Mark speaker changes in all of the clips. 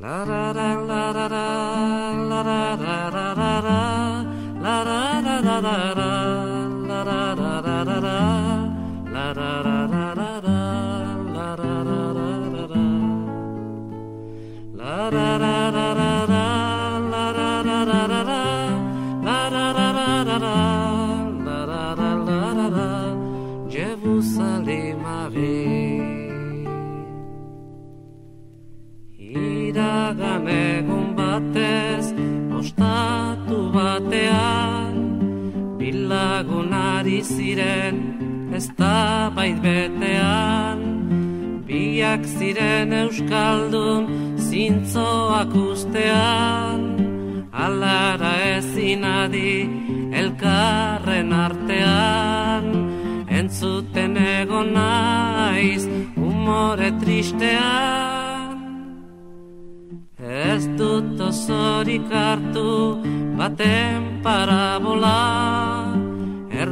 Speaker 1: La da da la. Bilagunari ziren, ez da bait betean, biak ziren euskaldun, zintzoak ustean, alara ezin adi, elkarren artean, entzuten egon naiz, umore tristean. Ez dut osorik hartu baten parabola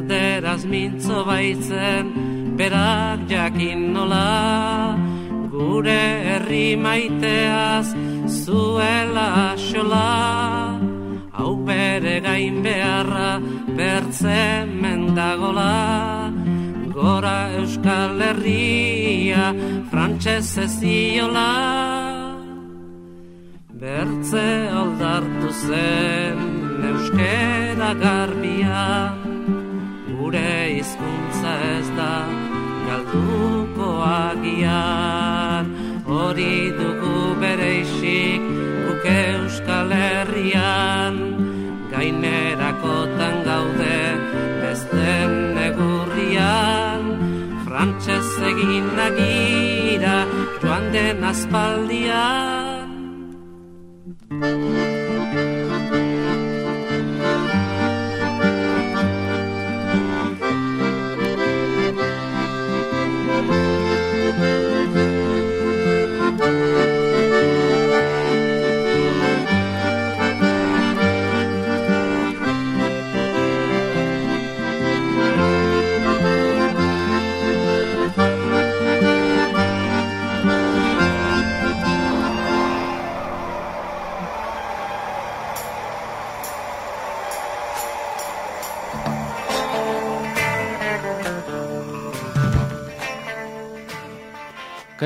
Speaker 1: Erderaz mintzo baitzen berak jakin nola Gure herri maiteaz zuela asola Hau bere gain beharra bertzen mendagola Gora euskal herria frantxez eziola Bertze aldartu zen euskera garbia Gure hizkuntza ez da galduko agian. Hori dugu bere isik buke euskal herrian. Gainerakotan gaude bezten negurrian. Frantxez egin nagira joan den aspaldian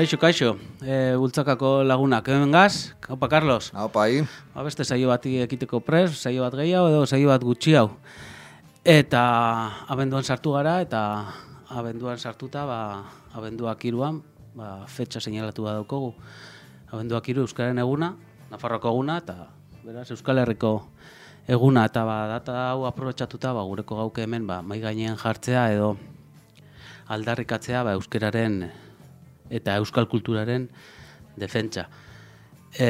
Speaker 2: Kaixo, kaixo, e, ultzakako lagunak, hemen gaz, opa Carlos.
Speaker 3: Opa, hi.
Speaker 2: Ba, beste saio bati ekiteko pres, saio bat gehiago edo saio bat gutxi hau. Eta abenduan sartu gara, eta abenduan sartuta, ba, abenduak iruan, ba, fetxa seinalatu bat daukogu. Abenduak iru Euskaren eguna, Nafarroko eguna, eta beraz, Euskal Herriko eguna, eta ba, data hau aprobetxatuta, ba, gureko gauke hemen, ba, mai gainean jartzea edo aldarrikatzea, ba, Euskararen eta euskal kulturaren defentsa. E,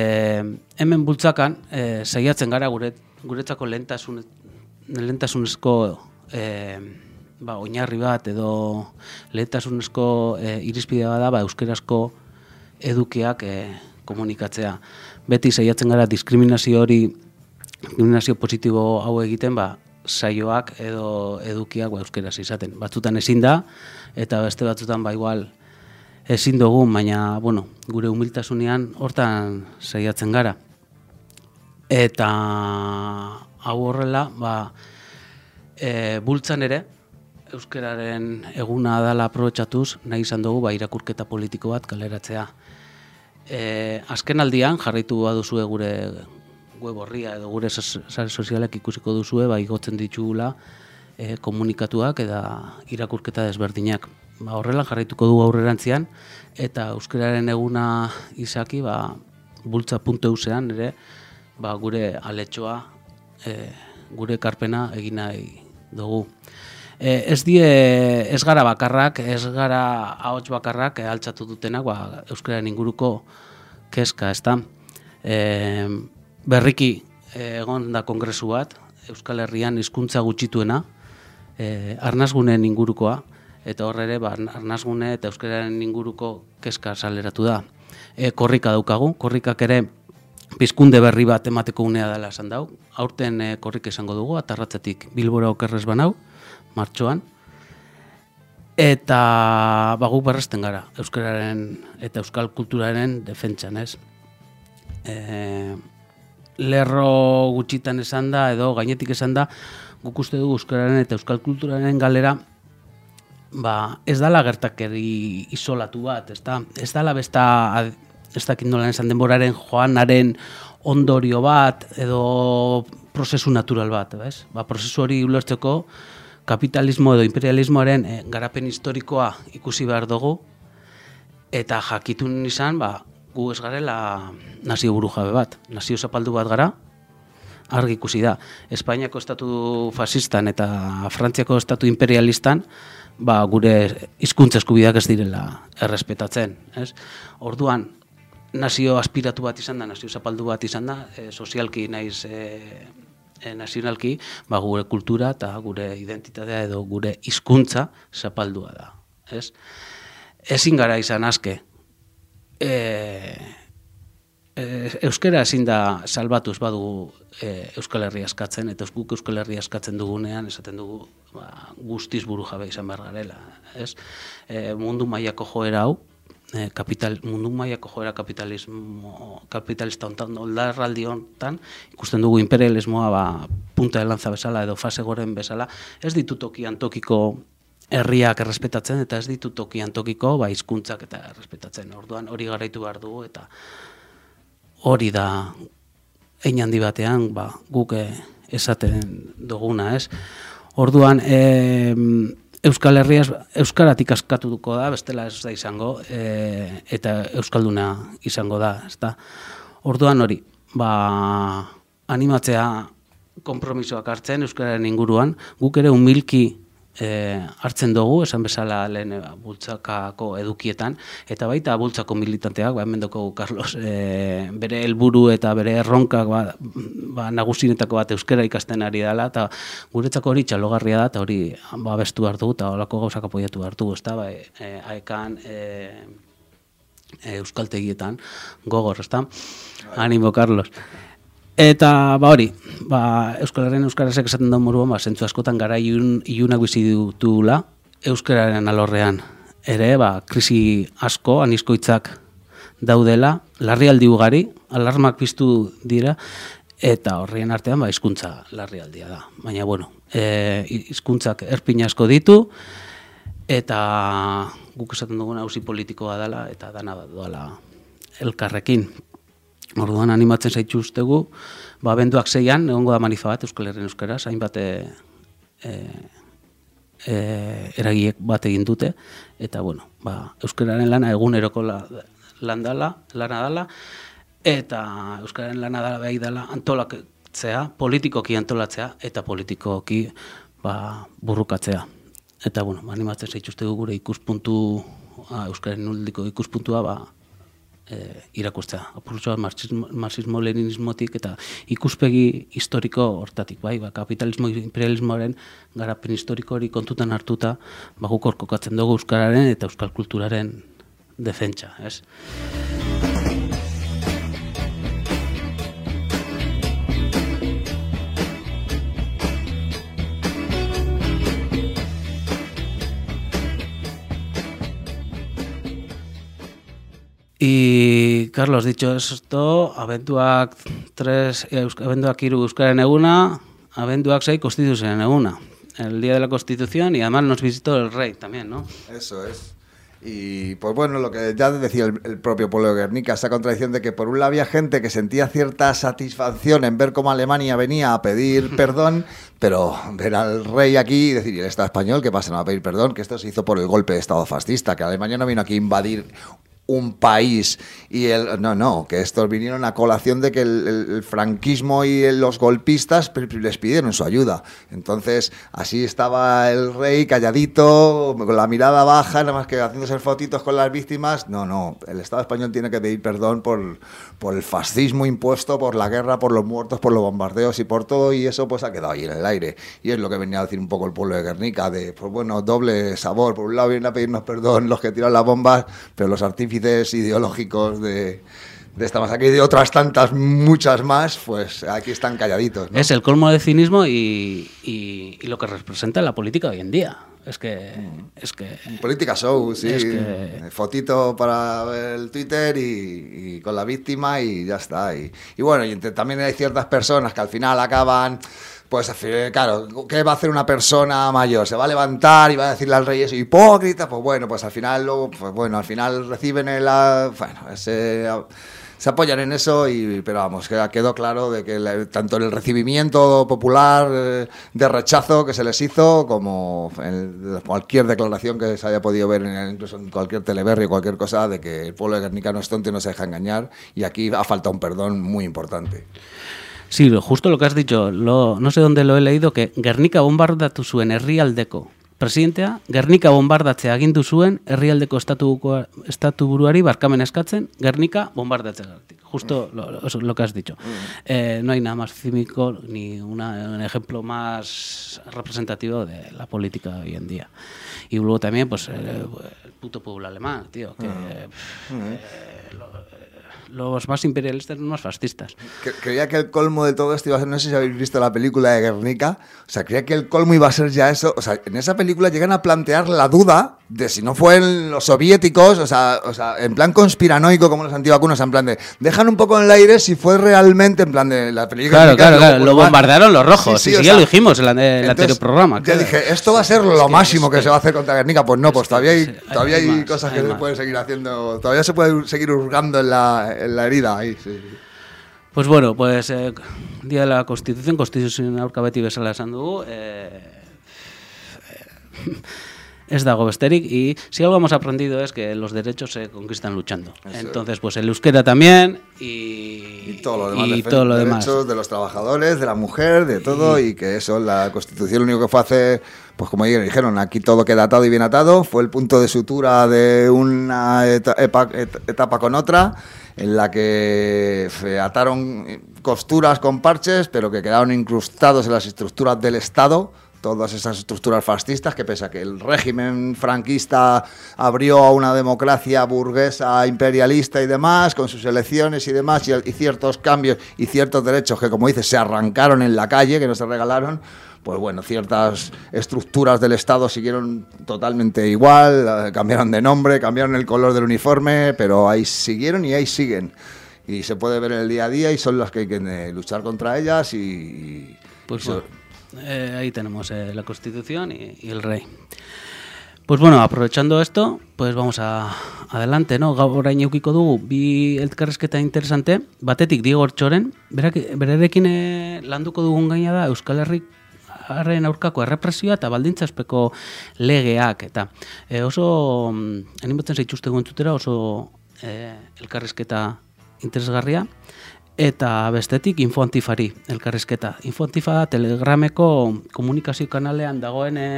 Speaker 2: hemen bultzakan, e, saiatzen gara gure, guretzako lehentasun, lehentasunezko e, ba, oinarri bat edo lehentasunezko e, irizpidea da ba, euskerazko edukiak e, komunikatzea. Beti saiatzen gara diskriminazio hori, diskriminazio positibo hau egiten, ba, saioak edo edukiak ba, euskeraz izaten. Batzutan ezin da, eta beste batzutan ba, igual, ezin dugu, baina, bueno, gure humiltasunean hortan saiatzen gara. Eta hau horrela, ba, e, bultzan ere, Euskararen eguna dala aprobetsatuz, nahi izan dugu, ba, irakurketa politiko bat kaleratzea. E, azken aldian, jarraitu baduzue gure web horria edo gure sare sozialek ikusiko duzue, ba, igotzen ditugula e, komunikatuak eta irakurketa desberdinak ba, horrela jarraituko du aurrerantzian eta euskararen eguna izaki ba bultza.eusean ere ba, gure aletxoa e, gure karpena egin nahi dugu. E, ez die ez gara bakarrak, ez gara ahots bakarrak e, altzatu dutenak ba, euskararen inguruko keska, ezta. E, berriki egon da kongresu bat, Euskal Herrian hizkuntza gutxituena, e, arnazgunen ingurukoa, eta horre ere ba, arnazgune eta euskararen inguruko keska saleratu da. E, korrika daukagu, korrikak ere pizkunde berri bat emateko unea dela esan dau. Aurten e, korrik esango dugu, atarratzetik bilbora okerrez banau, martxoan. Eta bagu berresten gara, euskararen eta euskal kulturaren defentsan, ez? e, lerro gutxitan esan da, edo gainetik esan da, guk uste dugu euskararen eta euskal kulturaren galera, ba, ez dala gertakeri isolatu bat, ez da, ez dala besta, ez dakit nola esan denboraren joanaren ondorio bat, edo prozesu natural bat, bez? Ba, prozesu hori ulertzeko, kapitalismo edo imperialismoaren eh, garapen historikoa ikusi behar dugu, eta jakitun izan, ba, gu ez garela nazio buru jabe bat, nazio zapaldu bat gara, argi ikusi da. Espainiako estatu fasistan eta Frantziako estatu imperialistan, ba, gure hizkuntza eskubideak ez direla errespetatzen. Ez? Orduan, nazio aspiratu bat izan da, nazio zapaldu bat izan da, e, sozialki naiz e, e, nazionalki, ba, gure kultura eta gure identitatea edo gure hizkuntza zapaldua da. Ez? Ezin gara izan aske, e, e, euskera ezin da salbatuz badu e, Euskal Herria eskatzen, eta guk Euskal Herria eskatzen dugunean, esaten dugu ba, guztiz buru jabe izan behar garela. Ez? E, mundu mailako joera hau, e, kapital, mundu mailako joera kapitalismo, kapitalista ontan, oldarraldi hontan, ikusten dugu imperialismoa ba, punta de lanza bezala edo fase goren bezala, ez ditu tokian tokiko herriak errespetatzen eta ez ditu tokian tokiko ba, hizkuntzak eta errespetatzen. Orduan hori garaitu behar dugu eta hori da ein handi batean ba, guk eh, esaten duguna, ez? Orduan, e, Euskal Herriaz euskaratik askatuko da, bestela ez da izango, e, eta euskalduna izango da, ezta. Orduan hori, ba, animatzea konpromisoak hartzen euskararen inguruan, guk ere humilki e, hartzen dugu, esan bezala lehen e, bultzakako edukietan, eta baita bultzako militanteak, ba, mendoko Carlos, e, bere helburu eta bere erronkak ba, ba, nagusinetako bat euskera ikasten ari dela, eta guretzako hori txalogarria da, eta hori ba, bestu hartu, eta holako gauzak apoiatu hartu, ez da, ba, e, aekan, e, euskaltegietan, gogor, ez da? Animo, Carlos. Eta ba hori, ba, Euskal Herrian Euskarasek esaten da moruan, ba, zentzu askotan gara ilun, ilunak bizi dutula Euskararen alorrean. Ere, ba, krisi asko, anizkoitzak daudela, larrialdi ugari, alarmak piztu dira, eta horrien artean, ba, izkuntza larrialdia da. Baina, bueno, e, izkuntzak erpin asko ditu, eta guk esaten duguna hausi politikoa dela, eta dana doala elkarrekin. Orduan animatzen zaitu ustegu, ba, benduak zeian, egongo da manifa bat Euskal Herren Euskara, zain bat e, e, e, eragiek bat egin dute, eta bueno, ba, Euskararen lana eguneroko la, landala, lana dala, eta Euskararen lana dala behi dala antolatzea, politikoki antolatzea, eta politikoki ba, burrukatzea. Eta bueno, animatzen zaituztegu gure ikuspuntu, Euskararen nuldiko ikuspuntua, ba, e, irakustea. Apurtzoa marxismo-leninismotik eta ikuspegi historiko hortatik, bai, ba, kapitalismo imperialismoaren garapen historiko hori kontutan hartuta, ba, guk orkokatzen dugu Euskararen eta Euskal Kulturaren defentsa, ez? Y Carlos, dicho esto, abenduak 3, abenduak iru euskaren eguna, abenduak 6 constitución eguna. El día de la Constitución y además nos visitó el rey también, ¿no?
Speaker 3: Eso es. Y pues bueno, lo que ya decía el, el, propio pueblo de Guernica, esa contradicción de que por un lado había gente que sentía cierta satisfacción en ver cómo Alemania venía a pedir perdón, pero ver al rey aquí y decir, el Estado español, que pasen a pedir perdón, que esto se hizo por el golpe de Estado fascista, que Alemania no vino aquí a invadir un país y el no no que estos vinieron a colación de que el, el, franquismo y los golpistas les pidieron su ayuda. Entonces así estaba el rey calladito con la mirada baja nada más que haciéndose fotitos con las víctimas. No no el Estado español tiene que pedir perdón por, por el fascismo impuesto por la guerra por los muertos por los bombardeos y por todo y eso pues ha quedado ahí en el aire. Y es lo que venía a decir un poco el pueblo de Guernica de pues bueno doble sabor. Por un lado vienen a pedirnos perdón los que tiran las bombas pero los artífices ideológicos de, de esta masacre y de otras tantas, muchas más, pues aquí están calladitos. ¿no?
Speaker 2: Es el colmo de cinismo y, y, y, lo que representa la política hoy en día. es que... Es que
Speaker 3: Política show, sí.
Speaker 2: Es que-
Speaker 3: Fotito para el Twitter y, y con la víctima y ya está. Y, y bueno, y también hay ciertas personas que al final acaban... Pues claro, ¿qué va a hacer una persona mayor? ¿Se va a levantar y va a decirle al rey eso hipócrita? Pues bueno, pues al final luego, pues bueno, al final reciben el bueno, se apoyan en eso, y, pero vamos, quedó claro de que tanto en el recibimiento popular eh, de rechazo que se les hizo, como en cualquier declaración que se haya podido ver, en, incluso en cualquier teleberrio, cualquier cosa, de que el pueblo de Guernica no es tonto y no se deja engañar, y aquí ha faltado un perdón muy importante.
Speaker 2: Sí, lo- justo lo que has dicho, lo, no sé dónde lo he leído, que Gernika bombardatu zuen herrialdeko presidentea, Gernika bombardatzea agindu zuen herrialdeko estatuko, estatu buruari barkamen eskatzen, Gernika bombardatzeagatik. Justo lo, lo, lo que has dicho. Eh, no hay nada más cínico ni una- un ejemplo más representativo de la política hoy en día. Y luego también, pues, eh, el puto pueblo alemán, tío, que... eh, lo- eh, los más imperialistas los más fascistas.
Speaker 3: Cre- Creía que el colmo de todo esto iba a ser, no sé si habéis visto la película de Guernica, o sea, creía que el colmo iba a ser ya eso, o sea, en esa película llegan a plantear la duda de si no fueron los soviéticos, o sea, o sea en plan conspiranoico como los antivacunos, en plan de, dejan un poco en el aire si fue realmente, en plan de la película.
Speaker 2: Claro, claro, claro. Lo bombardearon los rojos.
Speaker 3: Sí, sí,
Speaker 2: ya
Speaker 3: sea,
Speaker 2: lo dijimos en la- en el anterior programa.
Speaker 3: Ya
Speaker 2: claro.
Speaker 3: dije, esto va a ser lo máximo
Speaker 2: es
Speaker 3: que,
Speaker 2: que-
Speaker 3: se va a hacer contra Guernica. Pues no, pues todavía hay, todavía
Speaker 2: hay
Speaker 3: hay,
Speaker 2: más,
Speaker 3: cosas que
Speaker 2: hay
Speaker 3: se
Speaker 2: más.
Speaker 3: pueden seguir haciendo, todavía se puede seguir hurgando en la, en la herida ahí.
Speaker 2: Pues bueno, pues eh, Día de la Constitución, Constituzioen aurka beti bezala esan dugu, eh, eh, ez dago besterik, y si algo hemos aprendido es que los derechos se conquistan luchando.
Speaker 3: Eso.
Speaker 2: Entonces, pues el euskera también y,
Speaker 3: y todo lo demás,
Speaker 2: y todo lo demás.
Speaker 3: derechos de los trabajadores, de la mujer, de todo, y que eso, la Constitución lo único que fue hacer, pues como dijeron, aquí todo queda atado y bien atado, fue el punto de sutura de una eta- epa- et- etapa con otra, en la que se ataron costuras con parches, pero que quedaron incrustados en las estructuras del Estado, todas esas estructuras fascistas que pese a que el régimen franquista abrió a una democracia burguesa, imperialista y demás, con sus elecciones y demás, y, y ciertos cambios y ciertos derechos que, como dices, se arrancaron en la calle, que no se regalaron, pues bueno, ciertas estructuras del Estado siguieron totalmente igual, eh, cambiaron de nombre, cambiaron el color del uniforme, pero ahí siguieron y ahí siguen. Y se puede ver en el día a día y son las que hay que eh, luchar contra ellas y... y-
Speaker 2: Pues bueno, eh, ahí tenemos eh, la Constitución y, y el rey. Pues bueno, aprovechando esto, pues vamos a adelante, no? Gaur eukiko dugu bi elkarrezketa interesante, batetik Diego Ortxoren, berak, berarekin eh, landuko dugun gaina da Euskal Herrik Herriaren aurkako errepresioa eta baldintzazpeko legeak eta e, oso mm, animatzen zaituzte entzutera oso e, elkarrizketa interesgarria eta bestetik Infoantifari elkarrizketa. Infoantifa Telegrameko komunikazio kanalean dagoen e,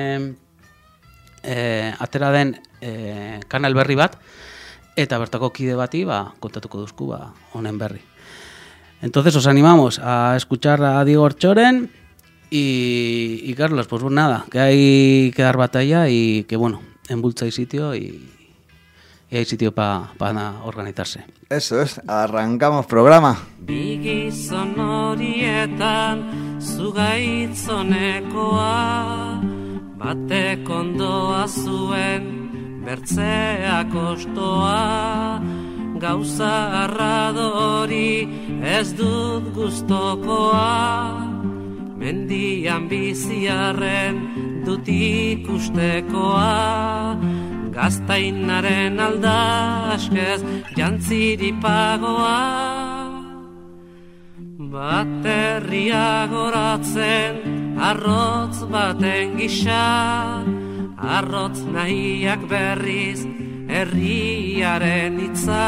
Speaker 2: e, atera den e, kanal berri bat eta bertako kide bati ba, kontatuko duzku ba, honen berri. Entonces os animamos a escuchar a Diego Orchoren y, y Carlos, pues nada, que hay que dar batalla y que bueno, en Bultza hay sitio y, y hay sitio pa- para organizarse.
Speaker 3: Eso es, arrancamos programa.
Speaker 1: Bi gizon horietan zugaitzonekoa Batek ondoa zuen bertzeak ostoa Gauza arradori ez dut gustokoa Mendian biziarren dut ikustekoa Gaztainaren aldaskez jantziripagoa Baterria goratzen arrotz baten gisa. Arrotz nahiak berriz herriaren hitza.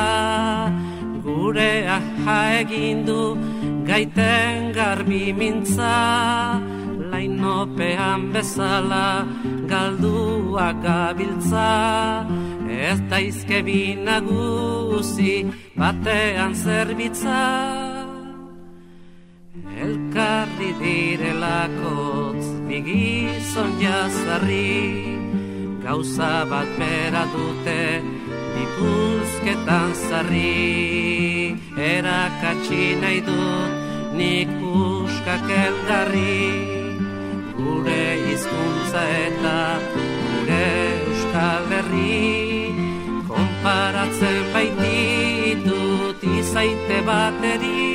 Speaker 1: Gure aja egindu gaiten garbi mintza. Lainopean bezala galduak gabiltza Ez daizke bi nagusi batean zerbitza. Elkarri direlakotz bigizon jazarri Gauza bat bera dute bipuzketan zarri Erakatsi nahi dut nik puskak elgarri Gure hizkuntza eta herri Konparatzen baititut izaite bateri.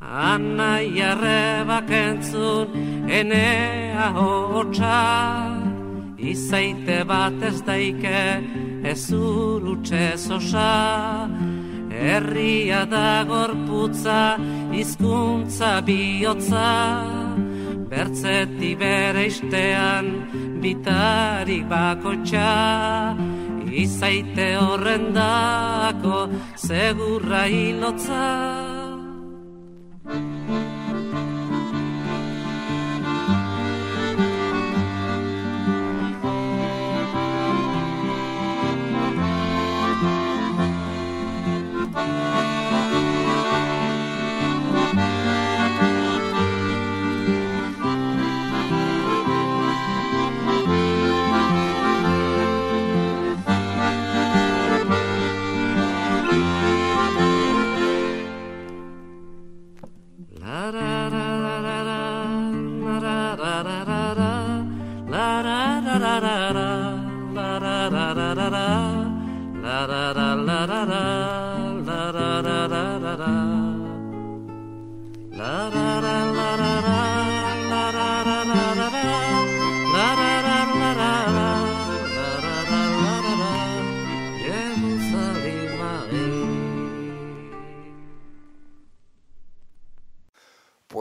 Speaker 1: Anai arrebak entzun enea hotxa Izaite bat ez daike ez urutxe zosa. Herria da gorputza hizkuntza bihotza Bertzeti bere istean bitarik bakotxa. Izaite horrendako segurra hilotza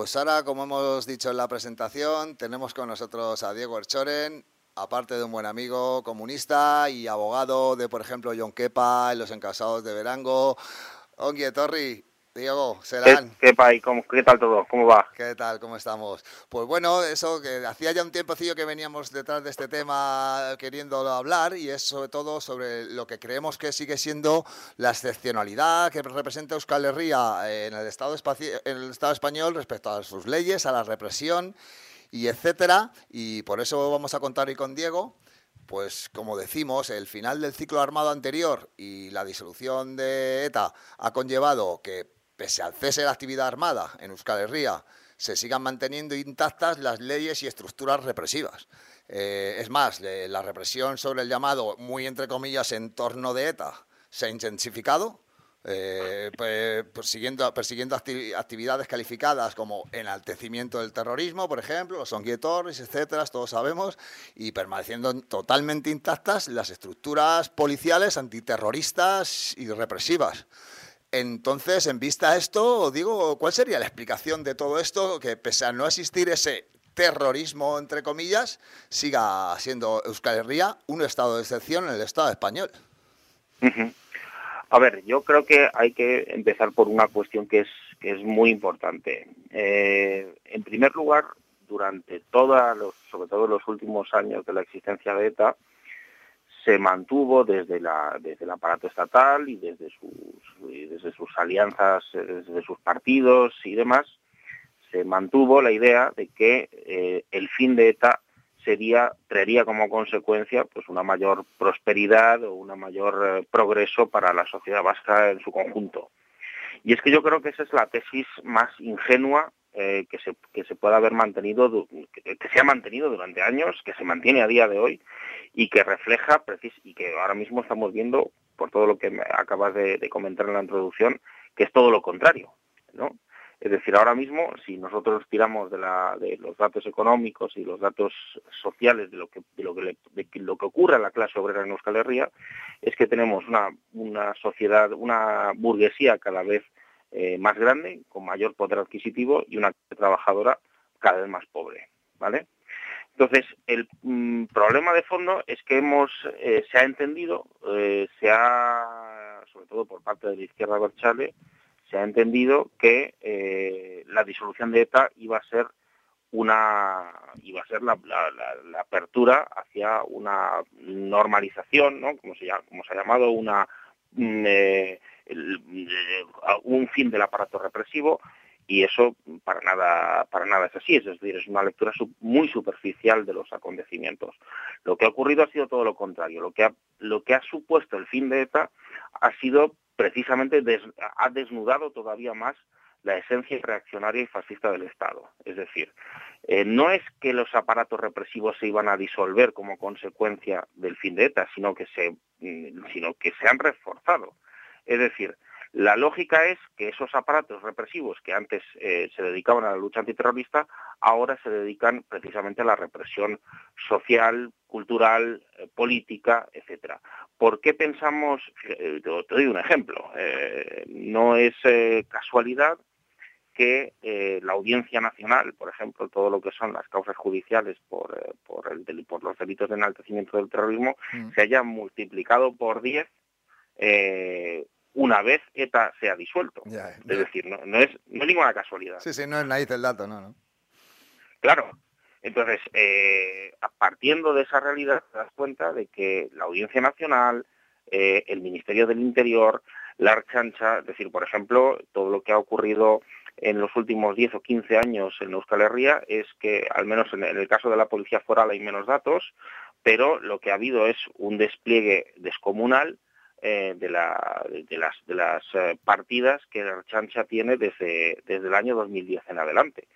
Speaker 3: Pues ahora, como hemos dicho en la presentación, tenemos con nosotros a Diego Erchoren, aparte de un buen amigo comunista y abogado de, por ejemplo, John Kepa en los encasados de Verango. Ongie Torri, Diego, serán.
Speaker 4: ¿Qué, qué, cómo, ¿Qué tal todo? ¿Cómo va?
Speaker 3: ¿Qué tal? ¿Cómo estamos? Pues bueno, eso que hacía ya un tiempecillo que veníamos detrás de este tema queriéndolo hablar y es sobre todo sobre lo que creemos que sigue siendo la excepcionalidad que representa Euskal Herria en el Estado, en el Estado español respecto a sus leyes, a la represión y etcétera. Y por eso vamos a contar hoy con Diego. Pues como decimos, el final del ciclo armado anterior y la disolución de ETA ha conllevado que pese al cese de la actividad armada en Euskal Herria, se sigan manteniendo intactas las leyes y estructuras represivas. Eh, es más, la represión sobre el llamado, muy entre comillas, entorno de ETA se ha intensificado, eh, pues, persiguiendo, persiguiendo actividades calificadas como enaltecimiento del terrorismo, por ejemplo, los onguietores, etcétera, todos sabemos, y permaneciendo totalmente intactas las estructuras policiales antiterroristas y represivas. Entonces, en vista a esto, digo, ¿cuál sería la explicación de todo esto? Que pese a no existir ese terrorismo, entre comillas, siga siendo Euskal Herria un estado de excepción en el Estado español.
Speaker 4: A ver, yo creo que hay que empezar por una cuestión que es, que es muy importante. Eh, en primer lugar, durante todos los, sobre todo los últimos años de la existencia de ETA, se mantuvo desde, la, desde el aparato estatal y desde sus, desde sus alianzas, desde sus partidos y demás, se mantuvo la idea de que eh, el fin de ETA sería, traería como consecuencia pues una mayor prosperidad o un mayor eh, progreso para la sociedad vasca en su conjunto. Y es que yo creo que esa es la tesis más ingenua eh, que, se, que se pueda haber mantenido, que, se ha mantenido durante años, que se mantiene a día de hoy y que refleja, y que ahora mismo estamos viendo, por todo lo que me acabas de, de comentar en la introducción, que es todo lo contrario. ¿no? Es decir, ahora mismo, si nosotros tiramos de, la, de los datos económicos y los datos sociales de lo que, de lo que, lo que ocurre en la clase obrera en Euskal Herria, es que tenemos una, una sociedad, una burguesía cada vez eh, más grande, con mayor poder adquisitivo y una trabajadora cada vez más pobre. ¿vale? Entonces, el mm, problema de fondo es que hemos, eh, se ha entendido, eh, se ha, sobre todo por parte de la izquierda Berchale, se ha entendido que la disolución de ETA iba a ser una iba a ser la, apertura hacia una normalización, ¿no? como, se, ha llamado, una mm, eh, un fin del aparato represivo y eso para nada para nada es así, es decir, es una lectura muy superficial de los acontecimientos. Lo que ha ocurrido ha sido todo lo contrario, lo que ha, lo que ha supuesto el fin de ETA ha sido precisamente ha desnudado todavía más la esencia reaccionaria y fascista del Estado. Es decir, eh, no es que los aparatos represivos se iban a disolver como consecuencia del fin de ETA, sino que se, mm, sino que se han reforzado. Es decir, la lógica es que esos aparatos represivos que antes eh, se dedicaban a la lucha antiterrorista, ahora se dedican precisamente a la represión social, cultural, eh, política, etcétera. ¿Por qué pensamos? te, doy un ejemplo. no es casualidad que eh, la Audiencia Nacional, por ejemplo, todo lo que son las causas judiciales por, eh, por, el, por los delitos de enaltecimiento del terrorismo, mm. se haya multiplicado por 10 eh, una vez ETA se ha disuelto. es decir, no, no, es, no es ninguna casualidad.
Speaker 3: Sí, sí, no es nariz el dato, no, no.
Speaker 4: Claro. Entonces, partiendo de esa realidad, te das cuenta de que la Audiencia Nacional, el Ministerio del Interior, la Archancha, es decir, por ejemplo, todo lo que ha ocurrido en los últimos 10 o 15 años en Euskal Herria es que, al menos en el caso de la policía foral, hay menos datos, pero lo que ha habido es un despliegue descomunal eh, de, las, de las eh, partidas que la Chancha tiene desde, desde el año 2010 en adelante.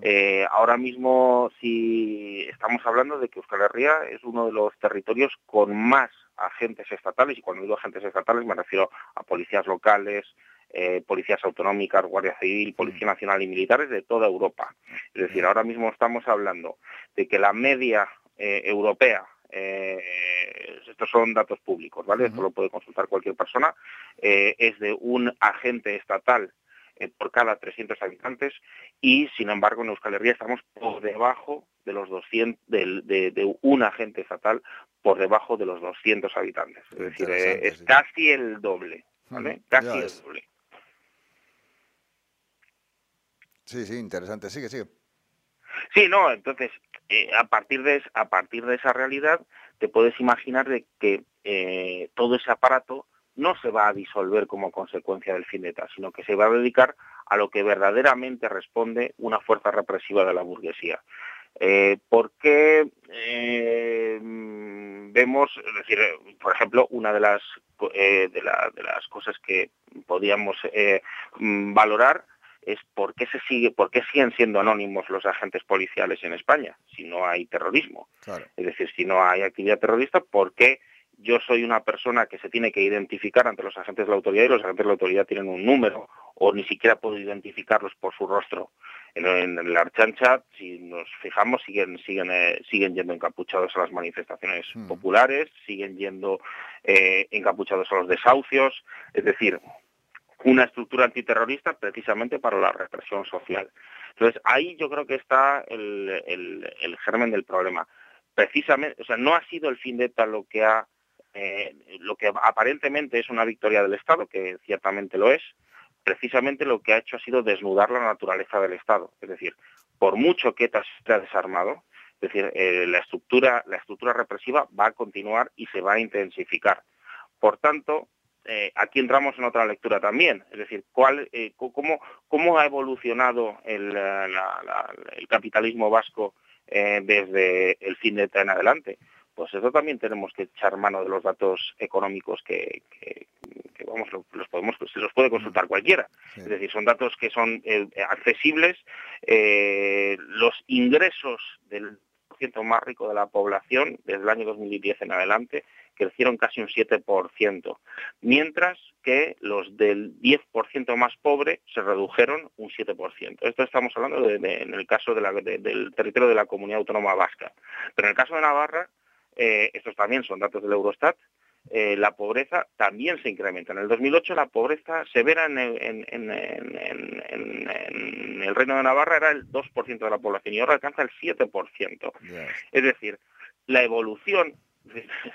Speaker 4: Eh, ahora mismo si estamos hablando de que Euskal Herria es uno de los territorios con más agentes estatales, y cuando digo agentes estatales me refiero a policías locales, eh, policías autonómicas, Guardia Civil, Policía Nacional y militares de toda Europa. Es decir, ahora mismo estamos hablando de que la media eh, europea, eh, estos son datos públicos, ¿vale? Esto lo puede consultar cualquier persona, es de un agente estatal por cada 300 habitantes y, sin embargo, en Euskal Herria estamos por debajo de los 200, de, un agente estatal por debajo de los 200 habitantes. Es decir, es casi el doble, ¿vale? Casi el doble.
Speaker 3: Sí, sí, interesante. Sigue, sigue.
Speaker 4: Sí, no, entonces, eh, a, partir de, a partir de esa realidad, te puedes imaginar de que eh, todo ese aparato no se va a disolver como consecuencia del fin de ETA, sino que se va a dedicar a lo que verdaderamente responde una fuerza represiva de la burguesía. Eh, ¿Por qué vemos, es decir, por ejemplo, una de las, de, de las cosas que podíamos valorar es por qué se sigue, por qué siguen siendo anónimos los agentes policiales en España si no hay terrorismo. Es decir, si no hay actividad terrorista, ¿por qué yo soy una persona que se tiene que identificar ante los agentes de la autoridad y los agentes de la autoridad tienen un número o ni siquiera puedo identificarlos por su rostro? En, la Archancha, si nos fijamos, siguen siguen eh, siguen yendo encapuchados a las manifestaciones hmm. populares, siguen yendo eh, encapuchados a los desahucios, es decir, una estructura antiterrorista precisamente para la represión social. Entonces, ahí yo creo que está el, germen del problema. Precisamente, o sea, no ha sido el fin de ETA lo que ha, eh, lo que aparentemente es una victoria del Estado, que ciertamente lo es, precisamente lo que ha hecho ha sido desnudar la naturaleza del Estado. Es decir, por mucho que ETA se ha desarmado, es decir, eh, la estructura, la estructura represiva va a continuar y se va a intensificar. Por tanto, eh, aquí entramos en otra lectura también, es decir, cuál, eh, cómo, cómo, ha evolucionado el, eh, capitalismo vasco desde el fin de ETA en adelante. Pues eso también tenemos que echar mano de los datos económicos que, vamos, los podemos, se los puede consultar cualquiera. Es decir, son datos que son accesibles. los ingresos del ciento más rico de la población desde el año 2010 en adelante crecieron casi un 7%, mientras que los del 10% más pobre se redujeron un 7%. Esto estamos hablando de, en el caso del territorio de la comunidad autónoma vasca. Pero en el caso de Navarra, eh, estos también son datos del Eurostat, eh, la pobreza también se incrementa. En el 2008 la pobreza severa en el, en, el Reino de Navarra era el 2% de la población y ahora alcanza el 7%. Es decir, la evolución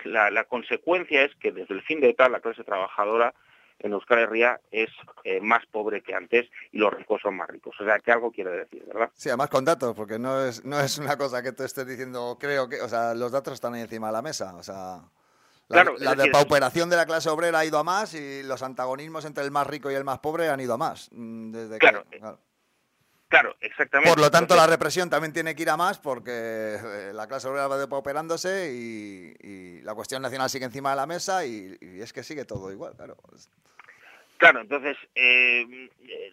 Speaker 4: la, consecuencia es que desde el fin de ETA la clase trabajadora en Euskal Herria es eh, más pobre que antes y los ricos son más ricos. O sea, que algo quiere decir, ¿verdad?
Speaker 3: Sí, además con datos, porque no es, no es una cosa que tú estés diciendo, creo que, o sea, los datos están ahí encima de la mesa, o sea... La, claro, la depauperación de la clase obrera ha ido a más y los antagonismos entre el más rico y el más pobre han ido a más. Mm, desde
Speaker 4: claro, claro. Claro, exactamente.
Speaker 3: Por lo tanto, la represión también tiene que ir a más porque eh, la clase obrera va depauperándose y, y la cuestión nacional sigue encima de la mesa y, es que sigue todo igual, claro.
Speaker 4: Claro, entonces, eh, eh,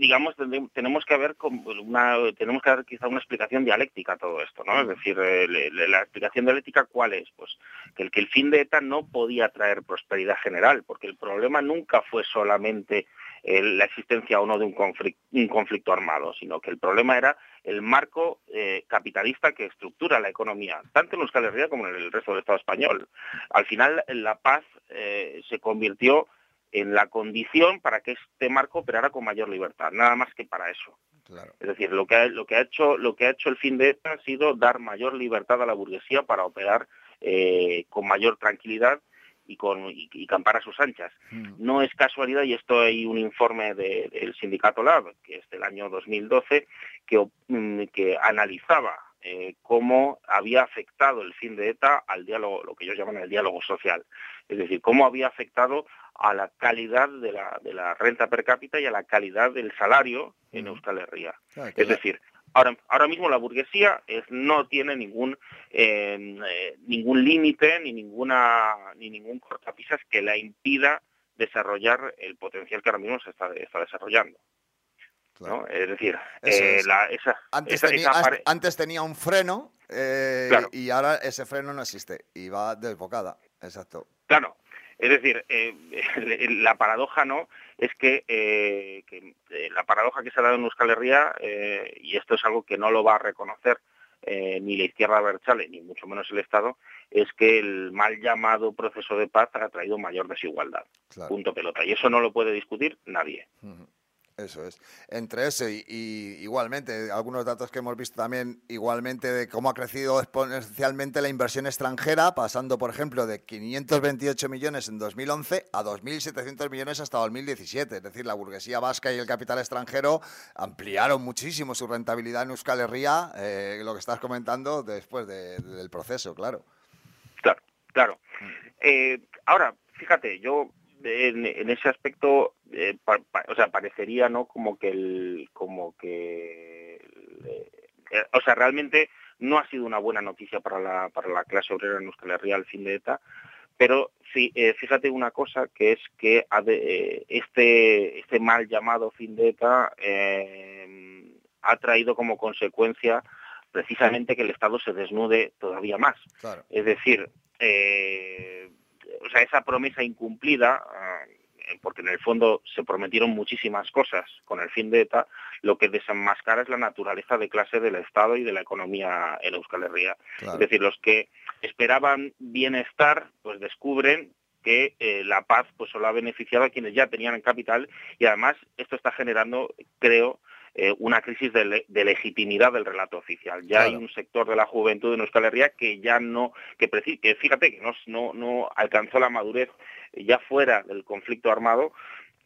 Speaker 4: digamos, tenemos que ver una, tenemos que dar quizá una explicación dialéctica a todo esto, ¿no? Es decir, la explicación dialéctica cuál es, pues que el que el fin de ETA no podía traer prosperidad general, porque el problema nunca fue solamente la existencia o no de un conflicto, un conflicto armado, sino que el problema era el marco capitalista que estructura la economía, tanto en Euskal Herria como en el resto del Estado español. Al final, la paz se convirtió en la condición para que este marco operara con mayor libertad, nada más que para eso. Es decir, lo que, ha, lo, que ha hecho, lo que ha hecho el fin de ETA ha sido dar mayor libertad a la burguesía para operar eh, con mayor tranquilidad y, con, y, campar a sus anchas. Mm. No es casualidad, y esto hay un informe del sindicato LAB, que es del año 2012, que, mm, que analizaba eh, cómo había afectado el fin de ETA al diálogo, lo que ellos llaman el diálogo social. Es decir, cómo había afectado a la calidad de la, renta per cápita y a la calidad del salario en Euskal Herria. Es decir, ahora, ahora mismo la burguesía no tiene ningún em, eh, ningún límite ni ninguna ni ningún cortapisas que la impida desarrollar el potencial que ahora mismo se está, está desarrollando. Es decir, eh,
Speaker 3: antes, tenía, un freno eh, y ahora ese freno no existe y va desbocada. Exacto.
Speaker 4: Claro. Es decir, eh, la paradoja no es que, la paradoja que se ha dado en Euskal Herria, y esto es algo que no lo va a reconocer ni la izquierda Berchale, ni mucho menos el Estado, es que el mal llamado proceso de paz ha traído mayor desigualdad. Punto pelota. Y eso no lo puede discutir nadie.
Speaker 3: Eso es. Entre eso y, igualmente, algunos datos que hemos visto también, igualmente, de cómo ha crecido exponencialmente la inversión extranjera, pasando, por ejemplo, de 528 millones en 2011 a 2.700 millones hasta 2017. Es decir, la burguesía vasca y el capital extranjero ampliaron muchísimo su rentabilidad en Euskal Herria, eh, lo que estás comentando después del proceso, claro.
Speaker 4: Claro, claro. Mm. Eh, ahora, fíjate, yo en, ese aspecto, eh, o sea, parecería, ¿no? Como que el, como que, eh, o sea, realmente no ha sido una buena noticia para la, para la clase obrera en Euskal Herria al fin de ETA, pero sí, eh, fíjate una cosa que es que este, este mal llamado fin de ETA ha traído como consecuencia precisamente que el Estado se desnude todavía más. Es decir, o sea, esa promesa incumplida, eh, porque en el fondo se prometieron muchísimas cosas con el fin de ETA, lo que desenmascara es la naturaleza de clase del Estado y de la economía en Euskal Herria. Es decir, los que esperaban bienestar, pues descubren que eh, la paz pues solo ha beneficiado a quienes ya tenían capital y además esto está generando, creo, eh, una crisis de, legitimidad del relato oficial. Ya hay un sector de la juventud en Euskal Herria que ya no, que, fíjate que no, no, alcanzó la madurez ya fuera del conflicto armado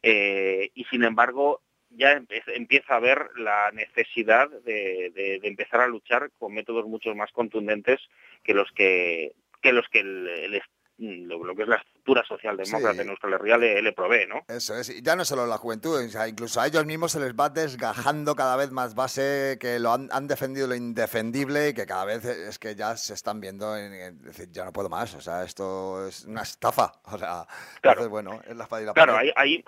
Speaker 4: eh, y sin embargo ya empieza a haber la necesidad de, empezar a luchar con métodos mucho más contundentes que los que, que los que el, el, Mm, lo, que es la estructura socialdemócrata en Euskal Herria le, le, provee, ¿no?
Speaker 3: Eso es, y ya no solo la juventud, incluso a ellos mismos se les va desgajando cada vez más base, que lo han, defendido lo indefendible y que cada vez es que ya se están viendo, en, decir, ya no puedo más, o sea, esto es una estafa, o sea,
Speaker 4: claro.
Speaker 3: bueno, es la espada
Speaker 4: Claro, ahí, Ahí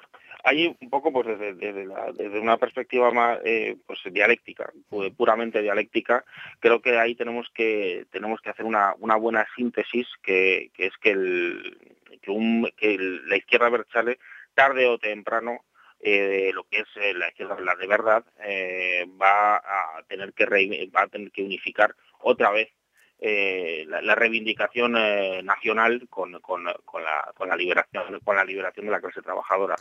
Speaker 4: un poco pues desde, desde, una perspectiva más eh, pues dialéctica, puramente dialéctica, creo que ahí tenemos que tenemos que hacer una, una buena síntesis que, que es que, el, que, un, que la izquierda Berchale tarde o temprano eh, lo que es eh, la izquierda la de verdad eh, va a tener que va a tener que unificar otra vez eh, la, reivindicación eh, nacional con, con, la, con, la, liberación con la liberación de la clase trabajadora.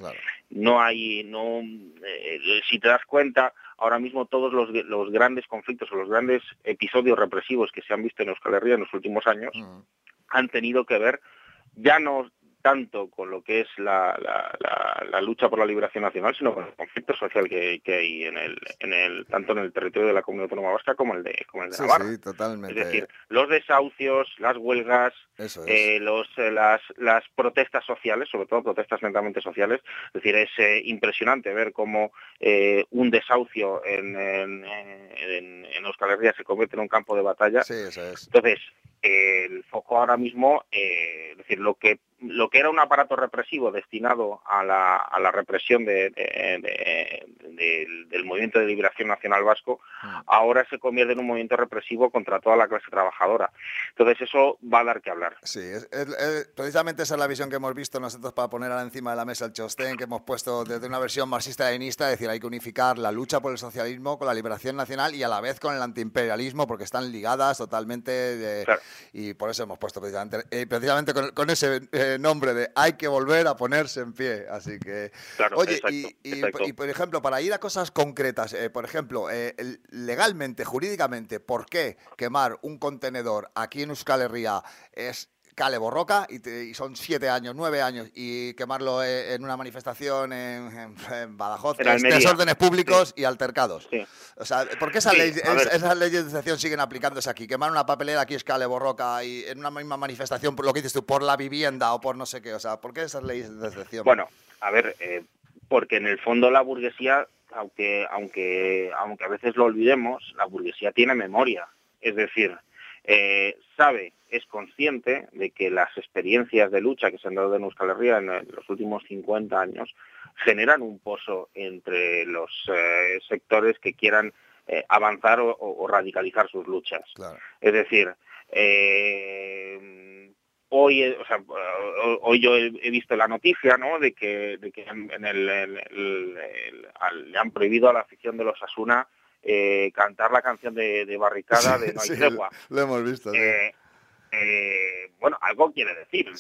Speaker 4: No hay, no, eh, si te das cuenta, ahora mismo todos los, los, grandes conflictos o los grandes episodios represivos que se han visto en Euskal Herria en los últimos años mm. han tenido que ver ya no tanto con lo que es la, la, lucha por la liberación nacional, sino con el conflicto social que, hay en el, en el, tanto en el territorio de la Comunidad Autónoma Vasca como el de, como el de Navarra.
Speaker 3: Sí, totalmente.
Speaker 4: Es decir, los desahucios, las huelgas, eh, los, eh, las, las protestas sociales, sobre todo protestas netamente sociales. Es decir, es eh, impresionante ver cómo un desahucio en, en, en, en Euskal Herria se convierte en un campo de batalla.
Speaker 3: Sí, eso es.
Speaker 4: Entonces, el foco ahora mismo, es decir, lo que lo que era un aparato represivo destinado a la, a la represión de, del movimiento de liberación nacional vasco, mm. ahora se convierte en un movimiento represivo contra toda la clase trabajadora. Entonces eso va a dar que hablar.
Speaker 3: Sí, precisamente esa es la visión que hemos visto nosotros para poner encima de la mesa el Chostén, que hemos puesto desde una versión marxista-leninista, es decir, hay que unificar la lucha por el socialismo con la liberación nacional y a la vez con el antiimperialismo, porque están ligadas totalmente, y por eso hemos puesto precisamente, eh, precisamente con, ese eh, nombre de hay que volver a ponerse en pie. Así que, oye, y, por ejemplo, para ir a cosas concretas, eh, por ejemplo, legalmente, jurídicamente, ¿por qué quemar un contenedor aquí en Euskal Herria es Cale Borroca y, son siete años, nueve años y quemarlo e, en una manifestación en, Badajoz, desórdenes públicos y altercados. O sea, ¿por qué esas, leyes, de excepción siguen aplicándose aquí? Quemar una papelera aquí es Cale Borroca y en una misma manifestación, por lo que dices tú, por la vivienda o por no sé qué. O sea, ¿por qué esas leyes de excepción?
Speaker 4: Bueno, a ver, eh, porque en el fondo la burguesía, aunque, aunque, aunque a veces lo olvidemos, la burguesía tiene memoria. Es decir, eh, sabe, es consciente de que las experiencias de lucha que se han dado en Euskal Herria en, los últimos 50 años generan un pozo entre los eh, sectores que quieran eh, avanzar o, radicalizar sus luchas. Es decir, hoy, hoy yo he, visto la noticia ¿no? de que, en, el, le han prohibido a la afición de los Asuna eh, cantar la canción de, Barricada de No hay tregua.
Speaker 3: Lo hemos visto.
Speaker 4: Eh, eh, bueno, algo quiere decir.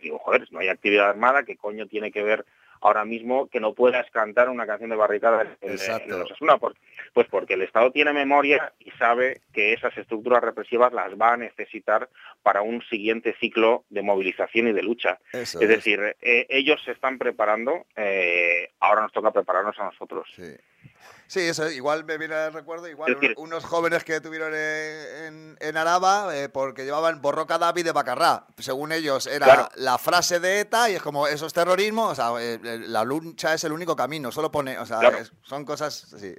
Speaker 4: digo, joder, no hay actividad armada, ¿qué coño tiene que ver ahora mismo que no puedas cantar una canción de barricada en, en Pues porque el Estado tiene memoria y sabe que esas estructuras represivas las va a necesitar para un siguiente ciclo de movilización y de lucha. es, decir, ellos se están preparando, ahora nos toca prepararnos a nosotros.
Speaker 3: Sí. Sí, eso igual me viene al recuerdo, igual unos jóvenes que tuvieron en, en Araba eh, porque llevaban Borroca David de Bacarrá. Según ellos era la frase de ETA y es como eso es terrorismo, o sea, eh, eh, la lucha es el único camino, solo pone, o sea, son cosas, sí.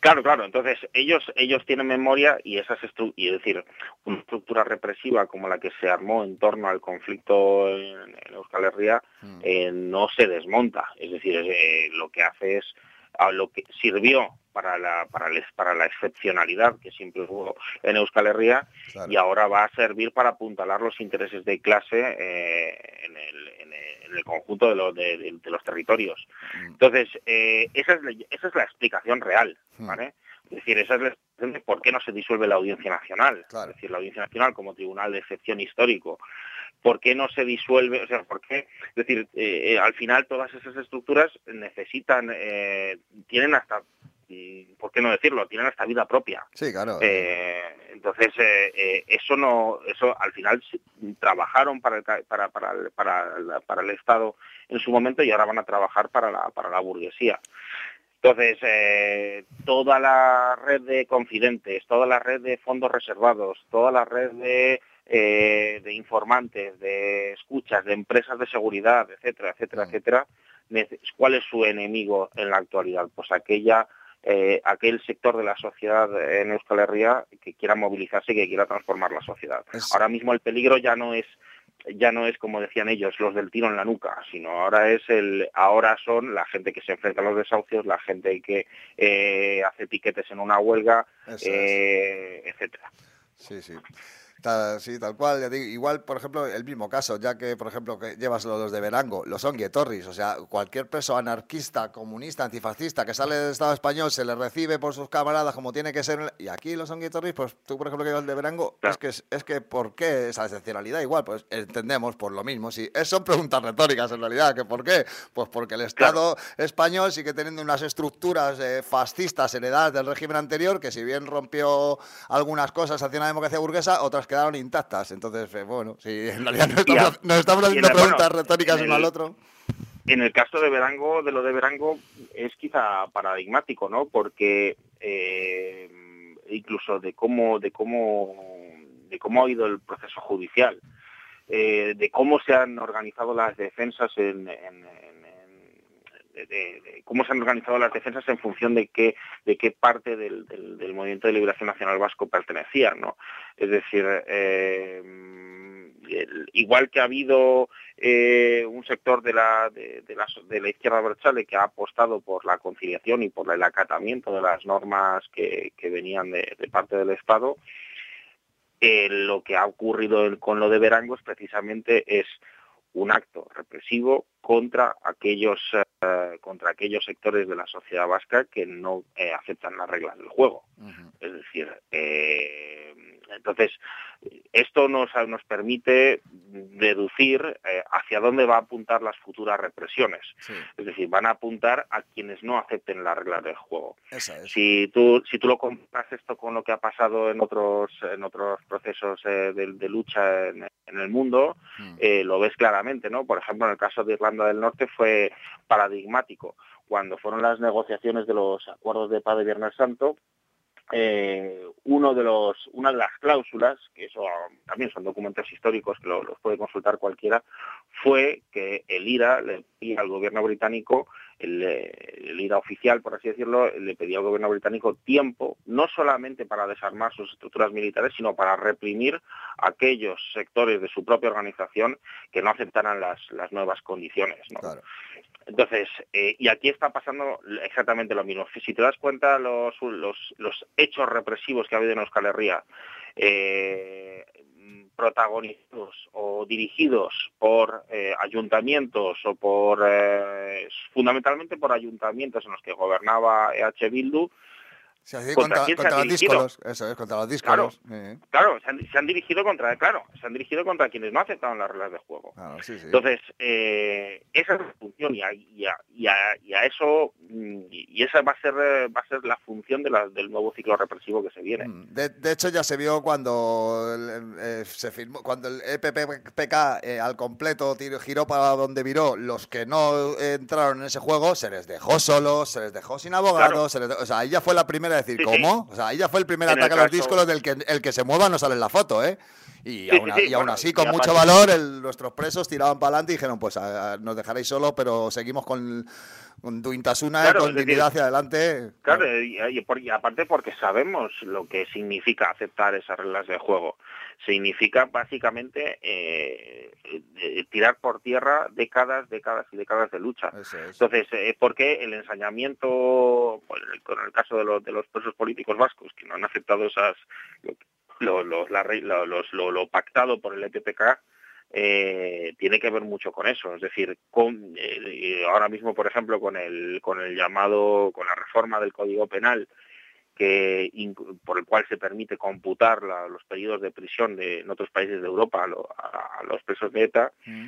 Speaker 4: Claro, claro. Entonces ellos ellos tienen memoria y esas y es decir una estructura represiva como la que se armó en torno al conflicto en, Euskal Herria mm. no se desmonta. Es decir, lo que hace es a lo que sirvió para la, para, para la excepcionalidad que siempre hubo en Euskal Herria y ahora va a servir para apuntalar los intereses de clase eh, en, el, conjunto de, los de, los territorios. Mm. Entonces, eh, esa, es, esa es la explicación real, mm. ¿vale? Es decir, esa es la explicación de por qué no se disuelve la Audiencia Nacional. Es decir, la Audiencia Nacional como tribunal de excepción histórico ¿Por qué no se disuelve? O sea, ¿por qué? Es decir, eh, eh, al final todas esas estructuras necesitan, eh, tienen hasta, mm, ¿por qué no decirlo? Tienen hasta vida propia.
Speaker 3: Sí, claro.
Speaker 4: entonces, eso no, eso al final trabajaron para el, para, para, para, para el Estado en su momento y ahora van a trabajar para la, para la burguesía. Entonces, toda la red de confidentes, toda la red de fondos reservados, toda la red de eh, de informantes, de escuchas, de empresas de seguridad, etcétera, etcétera, mm. etcétera, ¿cuál es su enemigo en la actualidad? Pues aquella eh, aquel sector de la sociedad en Euskal Herria que quiera movilizarse y que quiera transformar la sociedad. Ahora mismo el peligro ya no es ya no es como decían ellos los del tiro en la nuca, sino ahora es el ahora son la gente que se enfrenta a los desahucios, la gente que eh, hace piquetes en una huelga, etcétera.
Speaker 3: Sí, sí sí, tal cual. igual, por ejemplo, el mismo caso, ya que, por ejemplo, que llevas los de Verango, los son guetorris, o sea, cualquier preso anarquista, comunista, antifascista que sale del Estado español se le recibe por sus camaradas como tiene que ser. Y aquí los son guetorris, pues tú, por ejemplo, que llevas el de Verango, es que, es que, ¿por qué esa excepcionalidad? Igual, pues entendemos por lo mismo. Sí, son preguntas retóricas en realidad, que ¿por qué? Pues porque el Estado español sigue teniendo unas estructuras eh, fascistas heredadas del régimen anterior, que si bien rompió algunas cosas hacia una democracia burguesa, otras quedaron intactas. Entonces, eh, bueno, sí, en realidad nos estamos, haciendo preguntas retóricas uno al otro.
Speaker 4: En el caso de Verango, de lo de Verango, es quizá paradigmático, ¿no? Porque eh, incluso de cómo, de cómo, de cómo ha ido el proceso judicial, eh, de cómo se han organizado las defensas en, cómo se han organizado las defensas en función de qué, parte del, movimiento de liberación nacional vasco pertenecían. ¿no? Es decir, eh, igual que ha habido eh, un sector de la izquierda berchale que ha apostado por la conciliación y por el acatamiento de las normas que, venían de, parte del Estado, eh, lo que ha ocurrido con lo de Verangos precisamente es un acto represivo contra aquellos eh, contra aquellos sectores de la sociedad vasca que no eh, aceptan las reglas del juego. Es decir, eh, entonces esto nos, nos permite deducir hacia dónde va a apuntar las futuras represiones. Es decir, van a apuntar a quienes no acepten las reglas del juego. Si tú si tú lo comparas esto con lo que ha pasado en otros en otros procesos de, lucha en, el mundo, mm. lo ves claramente, ¿no? Por ejemplo, en el caso de Irlanda del Norte fue paradigmático. Cuando fueron las negociaciones de los acuerdos de paz de Viernes Santo, eh, uno de los, una de las cláusulas, que eso también son documentos históricos que los puede consultar cualquiera, fue que el IRA le pedía al gobierno británico, el, el, IRA oficial, por así decirlo, le pedía al gobierno británico tiempo, no solamente para desarmar sus estructuras militares, sino para reprimir aquellos sectores de su propia organización que no aceptaran las, las nuevas condiciones. Entonces, eh, y aquí está pasando exactamente lo mismo. Si te das cuenta los, hechos represivos que ha habido en Euskal Herria, eh, protagonizados o dirigidos por eh, ayuntamientos o por, fundamentalmente por ayuntamientos en los que gobernaba EH Bildu,
Speaker 3: contra, los discos, eso es, contra los discos.
Speaker 4: Claro, se, han, dirigido contra, claro, se han dirigido contra quienes no aceptaban las reglas de juego. Entonces, eh, esa es la función y a, y a, eso mm, y esa va a ser va a ser la función de la, del nuevo ciclo represivo que se viene. Mm,
Speaker 3: de, hecho, ya se vio cuando eh, se firmó, cuando el EPPK eh, al completo giró para donde viró, los que no entraron en ese juego se les dejó solos, se les dejó sin abogados, o sea, ahí ya fue la primera decir, ¿cómo? O sea, ahí ya fue el primer ataque a los discos del que el que se mueva no sale en la foto, ¿eh? Y aún, así, con mucho valor, nuestros presos tiraban para adelante y dijeron, pues nos dejaréis solo, pero seguimos con, con Duintasuna, con dignidad hacia adelante.
Speaker 4: Claro, y, aparte porque sabemos lo que significa aceptar esas reglas de juego. Significa básicamente eh, eh, tirar por tierra décadas, décadas y décadas de lucha. Entonces, eh, porque el ensañamiento, con el caso de, los, de los presos políticos vascos que no han aceptado esas lo, lo, pactado por el EPPK eh, tiene que ver mucho con eso. Es decir, con, eh, ahora mismo, por ejemplo, con el, con el llamado, con la reforma del Código Penal, que por el cual se permite computar los periodos de prisión de, en otros países de Europa a, los presos de ETA, mm.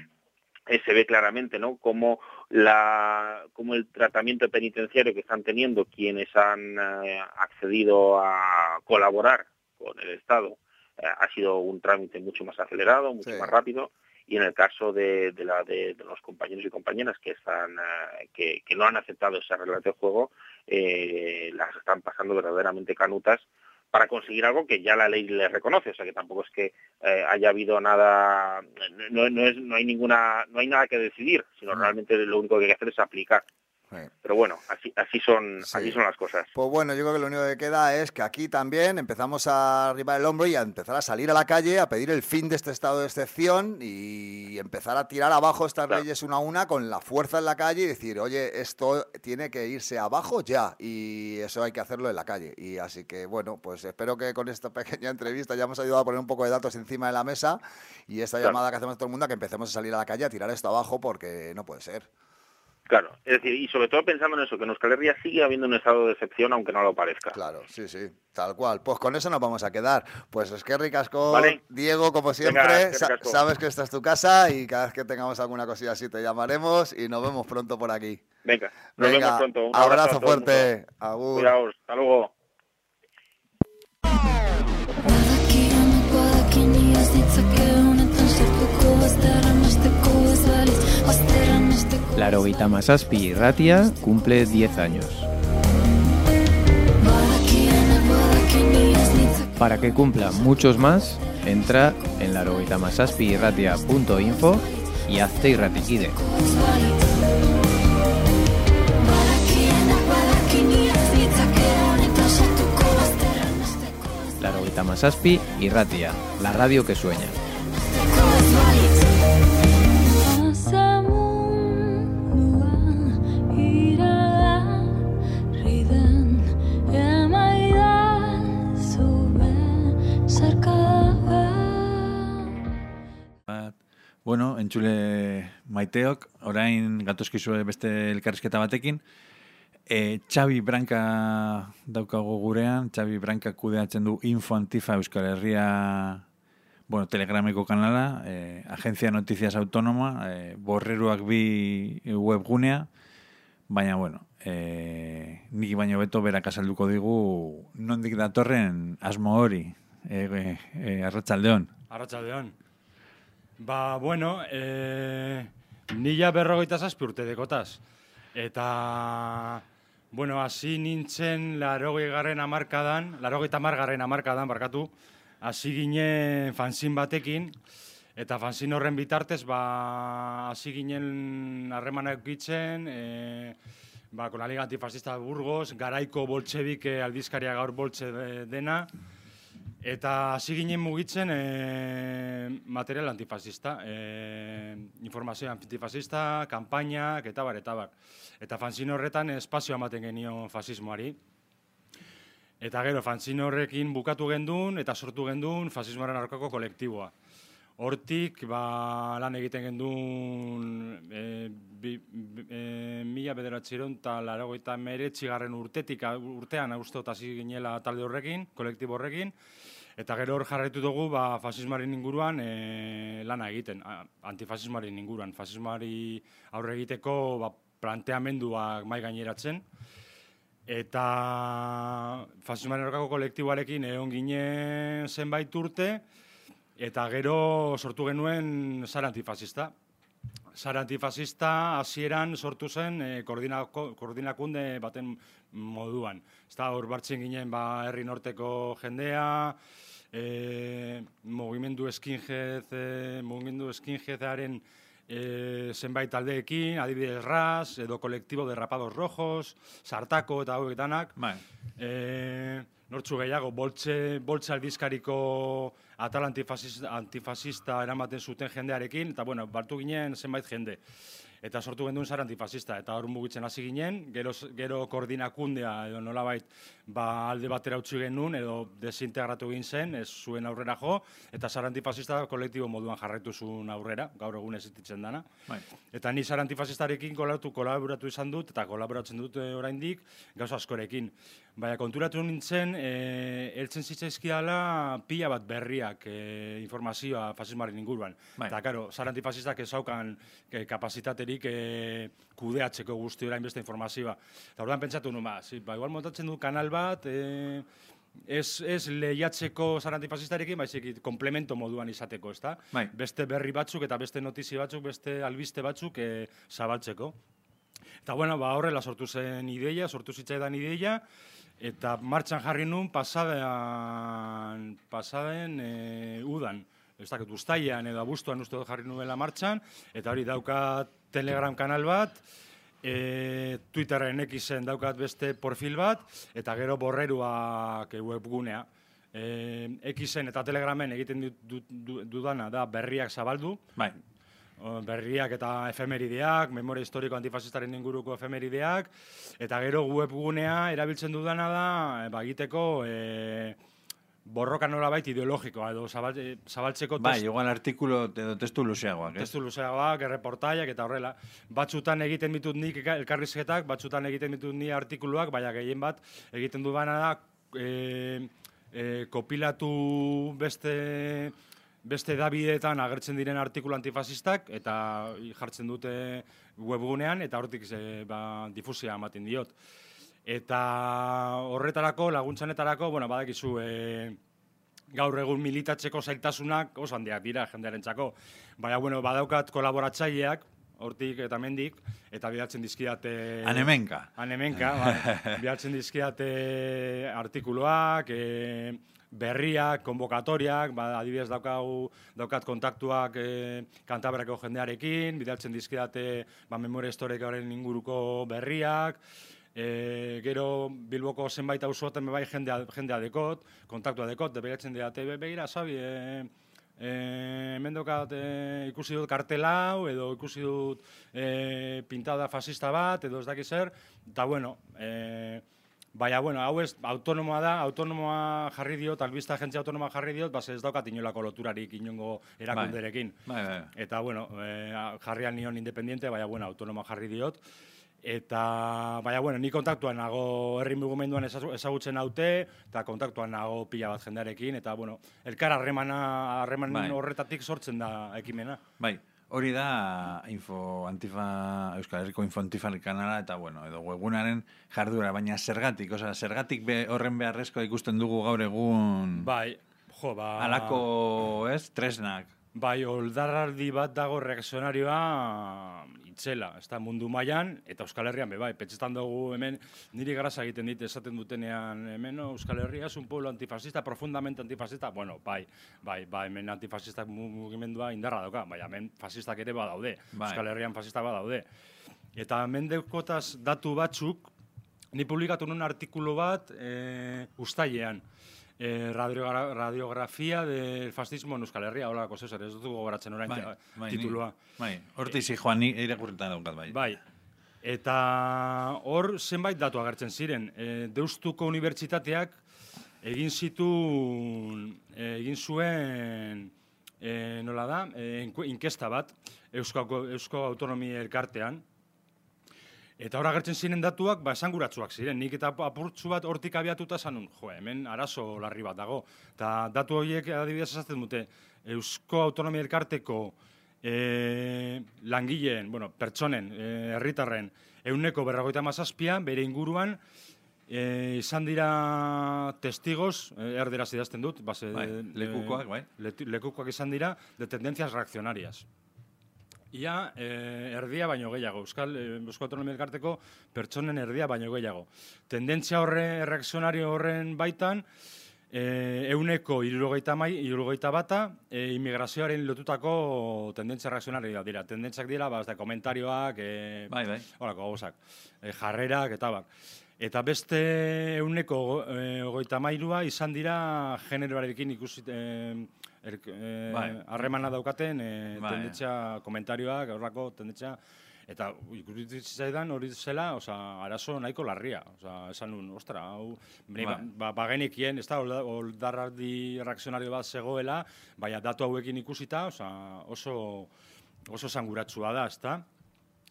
Speaker 4: eh, se ve claramente ¿no? cómo, la, el tratamiento penitenciario que están teniendo quienes han accedido a colaborar con el Estado eh, ha sido un trámite mucho más acelerado, mucho más rápido y en el caso de, la, de, los compañeros y compañeras que están eh, que, no han aceptado esa reglas de juego eh, las están pasando verdaderamente canutas para conseguir algo que ya la ley le reconoce, o sea que tampoco es que haya habido nada, no, es, no hay ninguna, no hay nada que decidir, sino mm. realmente lo único que hay que hacer es aplicar. Pero bueno, así, así, son, así son las cosas.
Speaker 3: Pues bueno, yo creo que lo único que queda es que aquí también empezamos a arribar el hombro y a empezar a salir a la calle, a pedir el fin de este estado de excepción y empezar a tirar abajo estas leyes una a una con la fuerza en la calle y decir, oye, esto tiene que irse abajo ya y eso hay que hacerlo en la calle. Y así que bueno, pues espero que con esta pequeña entrevista ya hemos ayudado a poner un poco de datos encima de la mesa y esta llamada que hacemos a todo el mundo a que empecemos a salir a la calle a tirar esto abajo porque no puede ser.
Speaker 4: Claro, es decir, y sobre todo pensando en eso, que en Euskal Herria sigue habiendo un estado de excepción, aunque no lo parezca.
Speaker 3: Claro, sí, sí, tal cual. Pues con eso nos vamos a quedar. Pues es que ricasco, Diego, como siempre, sabes que esta es tu casa y cada vez que tengamos alguna cosilla así te llamaremos y nos vemos pronto por aquí.
Speaker 4: Venga, nos vemos pronto.
Speaker 3: Un abrazo, fuerte. Agur.
Speaker 4: hasta luego.
Speaker 5: Laurogeita Masaspi Irratia cumple 10 años. Para que cumpla muchos más, entra en larogeitamasaspi.irratia.info y hazte irratiquide. Larogeita Masaspi Irratia, la radio que sueña.
Speaker 6: Bueno, entzule maiteok, orain gatozkizue beste elkarrizketa batekin. E, Xabi Branka daukago gurean, Xabi Branka kudeatzen du Info Antifa Euskal Herria bueno, telegrameko kanala, e, Agencia Noticias Autónoma, e, borreruak bi webgunea, baina, bueno, e, nik baino beto berak azalduko digu nondik datorren asmo hori, e, e, e, arratsaldeon.
Speaker 7: Arratxaldeon. Ba, bueno, e, nila berrogeita zazpi urte dekotaz. Eta, bueno, hasi nintzen larogei garren amarkadan, larogei garren amarkadan, barkatu, hasi ginen fanzin batekin, eta fanzin horren bitartez, ba, hasi ginen harremanak gitzen, e, ba, con la Liga Antifascista Burgos, garaiko boltsebik aldizkaria gaur boltse de- dena, Eta hasi ginen mugitzen e, material antifascista, e, informazio antifascista, kanpainak, eta bar, eta bar. Eta fanzin horretan espazioa ematen genio fasismoari. Eta gero, fanzin horrekin bukatu gendun eta sortu gendun fasismoaren aurkako kolektiboa. Hortik, ba, lan egiten gendun e, bi, bi, e, mila bederatxiron eta laragoita meretxigarren urtetik, urtean ustot hasi ginela talde horrekin, kolektibo horrekin, eta gero hor jarraitu dugu ba, fasismoaren inguruan e, lana egiten, a- antifasismoaren inguruan, fasismoari aurre egiteko ba, planteamenduak mai gaineratzen, eta fasismoaren aurkako kolektiboarekin egon ginen zenbait urte, eta gero sortu genuen zara antifasista. Zara antifasista hasieran sortu zen e, koordinakunde baten moduan. Ez da, hor bartzen ginen ba, herri norteko jendea, e, mugimendu skinhead, e, mugimendu skinheadaren e, zenbait taldeekin, adibidez RAS, edo kolektibo de rapados rojos, sartako eta hauek danak.
Speaker 6: Bai.
Speaker 7: E, nortzu gehiago, boltxe, boltxe aldizkariko atal antifasista, antifasista eramaten zuten jendearekin, eta bueno, bartu ginen zenbait jende. Eta sortu genduen zara antifasista, eta hor mugitzen hasi ginen, gero, gero koordinakundea edo nolabait ba, alde batera utzi genuen, edo desintegratu egin zen, ez zuen aurrera jo, eta zara antifasista kolektibo moduan jarraitu zuen aurrera, gaur egun existitzen dana.
Speaker 6: Bai.
Speaker 7: Eta ni zara antifasistarekin kolaboratu, kolaboratu izan dut, eta kolaboratzen dut oraindik gauza askorekin. Baina konturatu nintzen, e, eltzen zitzaizkiala pila bat berriak e, informazioa fasismoaren inguruan.
Speaker 6: Bai.
Speaker 7: Eta, karo, zara antifasistak ezaukan e, kapazitaterik e, kudeatzeko guzti orain beste informazioa. Eta orduan pentsatu nuen, ba, zi, ba, igual montatzen du kanal bat, e, ez, ez lehiatzeko zara antifasistarekin, baizik komplemento moduan izateko, ezta?
Speaker 6: Bai.
Speaker 7: Beste berri batzuk eta beste notizi batzuk, beste albiste batzuk e, zabaltzeko. Eta bueno, ba, horrela sortu zen ideia, sortu zitzaidan ideia, eta martxan jarri nun pasadean, pasaden e, udan. Ez dakit, ustaian edo abuztuan uste jarri nuela martxan, eta hori daukat Telegram kanal bat, e, Twitterren ekizen daukat beste profil bat, eta gero borreruak e, webgunea. E, ekizen eta Telegramen egiten dudana da berriak zabaldu,
Speaker 6: Bai.
Speaker 7: Berriak eta efemerideak, memoria historiko antifasistaren inguruko efemerideak, eta gero webgunea erabiltzen dudana da, e, ba, egiteko e, borroka nolabait ideologikoa, edo zabal, e, zabaltzeko
Speaker 6: Bai,
Speaker 7: test-
Speaker 6: igual artikulo edo testu luzeagoak, ez?
Speaker 7: testu luzeagoak, erreportaiak eta horrela. Batzutan egiten ditut nik elkarrizketak, batzutan egiten ditut ni artikuluak, baina gehien bat egiten dudana da e, e, kopilatu beste beste dabideetan agertzen diren artikulu antifasistak eta jartzen dute webgunean eta hortik ze, ba, difusia ematen diot. Eta horretarako, laguntzanetarako, bueno, badakizu, e, gaur egun militatzeko zailtasunak oso handiak dira jendearentzako. Baina, bueno, badaukat kolaboratzaileak, hortik eta mendik, eta bidaltzen dizkidate...
Speaker 6: Anemenka.
Speaker 7: Anemenka, bai. bidaltzen dizkidate artikuluak, e, berriak, konbokatoriak, ba, adibidez daukagu, daukat kontaktuak e, kantabrako jendearekin, bidaltzen dizkidate ba, memoria historikoaren inguruko berriak, E, gero Bilboko zenbait auzoetan bai jendea, jendea dekot, kontaktua dekot, deberatzen dira, te begira, sabi, e, hemen daukat, e, ikusi dut kartelau, edo ikusi dut e, pintada fascista bat, edo ez dakiz zer, eta bueno, e, Baina, bueno, hau ez autonomoa da, autonomoa jarri diot, albista agentzia autonomoa jarri diot, base ez daukat inolako loturarik inongo erakunderekin.
Speaker 6: Bai, bai, bai.
Speaker 7: Eta, bueno, e, jarrian nion independiente, baina, bueno, autonomoa jarri diot. Eta, baina, bueno, ni kontaktuan nago herri mugimenduan ezazu- ezagutzen haute, eta kontaktuan nago pila bat jendarekin, eta, bueno, elkar harremana, harreman
Speaker 6: Bai.
Speaker 7: horretatik sortzen da ekimena.
Speaker 6: Bai, hori da info antifa, Euskal Herriko info antifa kanala eta bueno, edo webgunaren jardura, baina zergatik, osea, zergatik be, horren beharrezkoa ikusten dugu gaur egun
Speaker 7: Bai, jo, ba...
Speaker 6: alako, ez, tresnak.
Speaker 7: Bai, oldarraldi bat dago reakzionarioa itzela, ez da mundu mailan eta Euskal Herrian be bai, pentsetan dugu hemen niri garasa egiten dit esaten dutenean hemen no, Euskal Herria es un pueblo antifascista, profundamente antifascista, bueno, bai, bai, bai, hemen antifasistak mu- mugimendua indarra dauka, bai, hemen fasistak ere badaude,
Speaker 6: Bai.
Speaker 7: Euskal Herrian fasistak badaude. Eta hemen deukotaz datu batzuk, ni publikatu nun artikulu bat e, ustailean, e, radiogra radiografia del fascismo en Euskal Herria, holako zezer, ez dut gogoratzen orain
Speaker 6: Bai, bai,
Speaker 7: titulua.
Speaker 6: Bai, hortiz joan ni irakurrita daukat, bai.
Speaker 7: Bai. Eta hor zenbait datu agertzen ziren. E, Deustuko Unibertsitateak egin zituen, e, egin zuen, e, nola da, e, inkesta bat, Eusko, Eusko Autonomia Elkartean, Eta hor agertzen ziren datuak, ba, esanguratsuak ziren. Nik eta apurtzu bat hortik abiatuta zanun, jo, hemen arazo larri bat dago. Eta datu horiek adibidez esaten dute, Eusko Autonomia Elkarteko e, langileen, bueno, pertsonen, e, herritarren, euneko berragoita mazazpia, bere inguruan, e, izan dira testigos, erderaz idazten dut, base,
Speaker 6: Bai, lekukoak, bai.
Speaker 7: lekukoak izan dira, de tendencias reaccionarias. Ia, eh, erdia baino gehiago, Euskal eh, Eusko Autonomia Elkarteko pertsonen erdia baino gehiago. Tendentzia horre, reakzionario horren baitan, eh, euneko irurogeita, mai, irurogeita bata, eh, immigrazioaren lotutako tendentzia reakzionarioa dira. Tendentziak dira, ba, da, komentarioak, eh,
Speaker 6: Bai, bai.
Speaker 7: Horako gauzak, e, jarrerak eta bak. Eta beste euneko e, ogoita mairua izan dira generoarekin ikusi e, er- e,
Speaker 6: Bai.
Speaker 7: harremana daukaten e,
Speaker 6: Bai.
Speaker 7: tendentzia komentarioak, horrako tendentzia Eta ikusi zaidan hori zela, osea, arazo nahiko larria. Osea, esan nun, ostra, hau,
Speaker 6: Bai.
Speaker 7: ba, ba, bagenekien, ez da, olda- oldarraldi reakzionario bat zegoela, baina datu hauekin ikusita, osea, oso, oso zanguratsua da, ez da?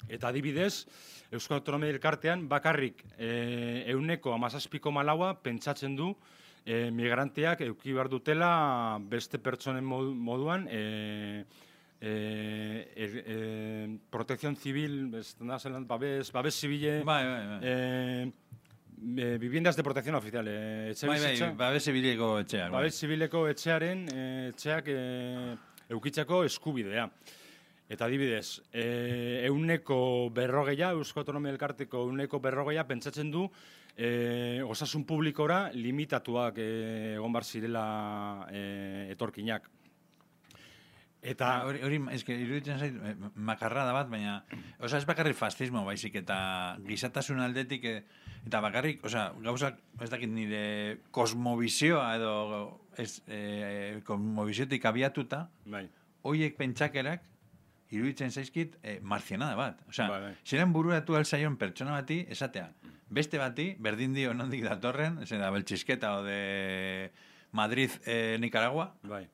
Speaker 7: Eta adibidez, Euskal Autonomia Elkartean bakarrik e, euneko amazazpiko malaua pentsatzen du e, migranteak euki behar dutela beste pertsonen modu- moduan e, e, er, e, protekzion zibil, zelan, babes, babes zibile,
Speaker 6: Bai, bai, bai.
Speaker 7: e, e, viviendas de protección oficial, e, etxe
Speaker 6: Bai, bai,
Speaker 7: bizitza-
Speaker 6: babes zibileko etxeak. bai.
Speaker 7: Babes zibileko etxearen e, etxeak e, eukitzeko eskubidea. Eta adibidez, e, euneko berrogeia, Eusko Autonomia Elkarteko euneko berrogeia pentsatzen du e, osasun publikora limitatuak e, egon bar zirela e, etorkinak. Eta
Speaker 6: Ah, hori, hori eske, iruditzen zait, eh, makarrada bat, baina, oza, ez bakarrik fascismo, baizik, eta gizatasun aldetik, eh, eta bakarrik, oza, gauzak, ez dakit nire kosmobizioa, edo, ez, eh, kosmobiziotik abiatuta,
Speaker 7: bai,
Speaker 6: hoiek pentsakerak, iruditzen zaizkit, eh, marzianada bat. Osea,
Speaker 7: Bai, bai.
Speaker 6: bururatu alzaion pertsona bati, esatea, beste bati, berdin dio nondik datorren, ez da, beltxisketa o de Madrid, eh, Nicaragua,
Speaker 7: bai.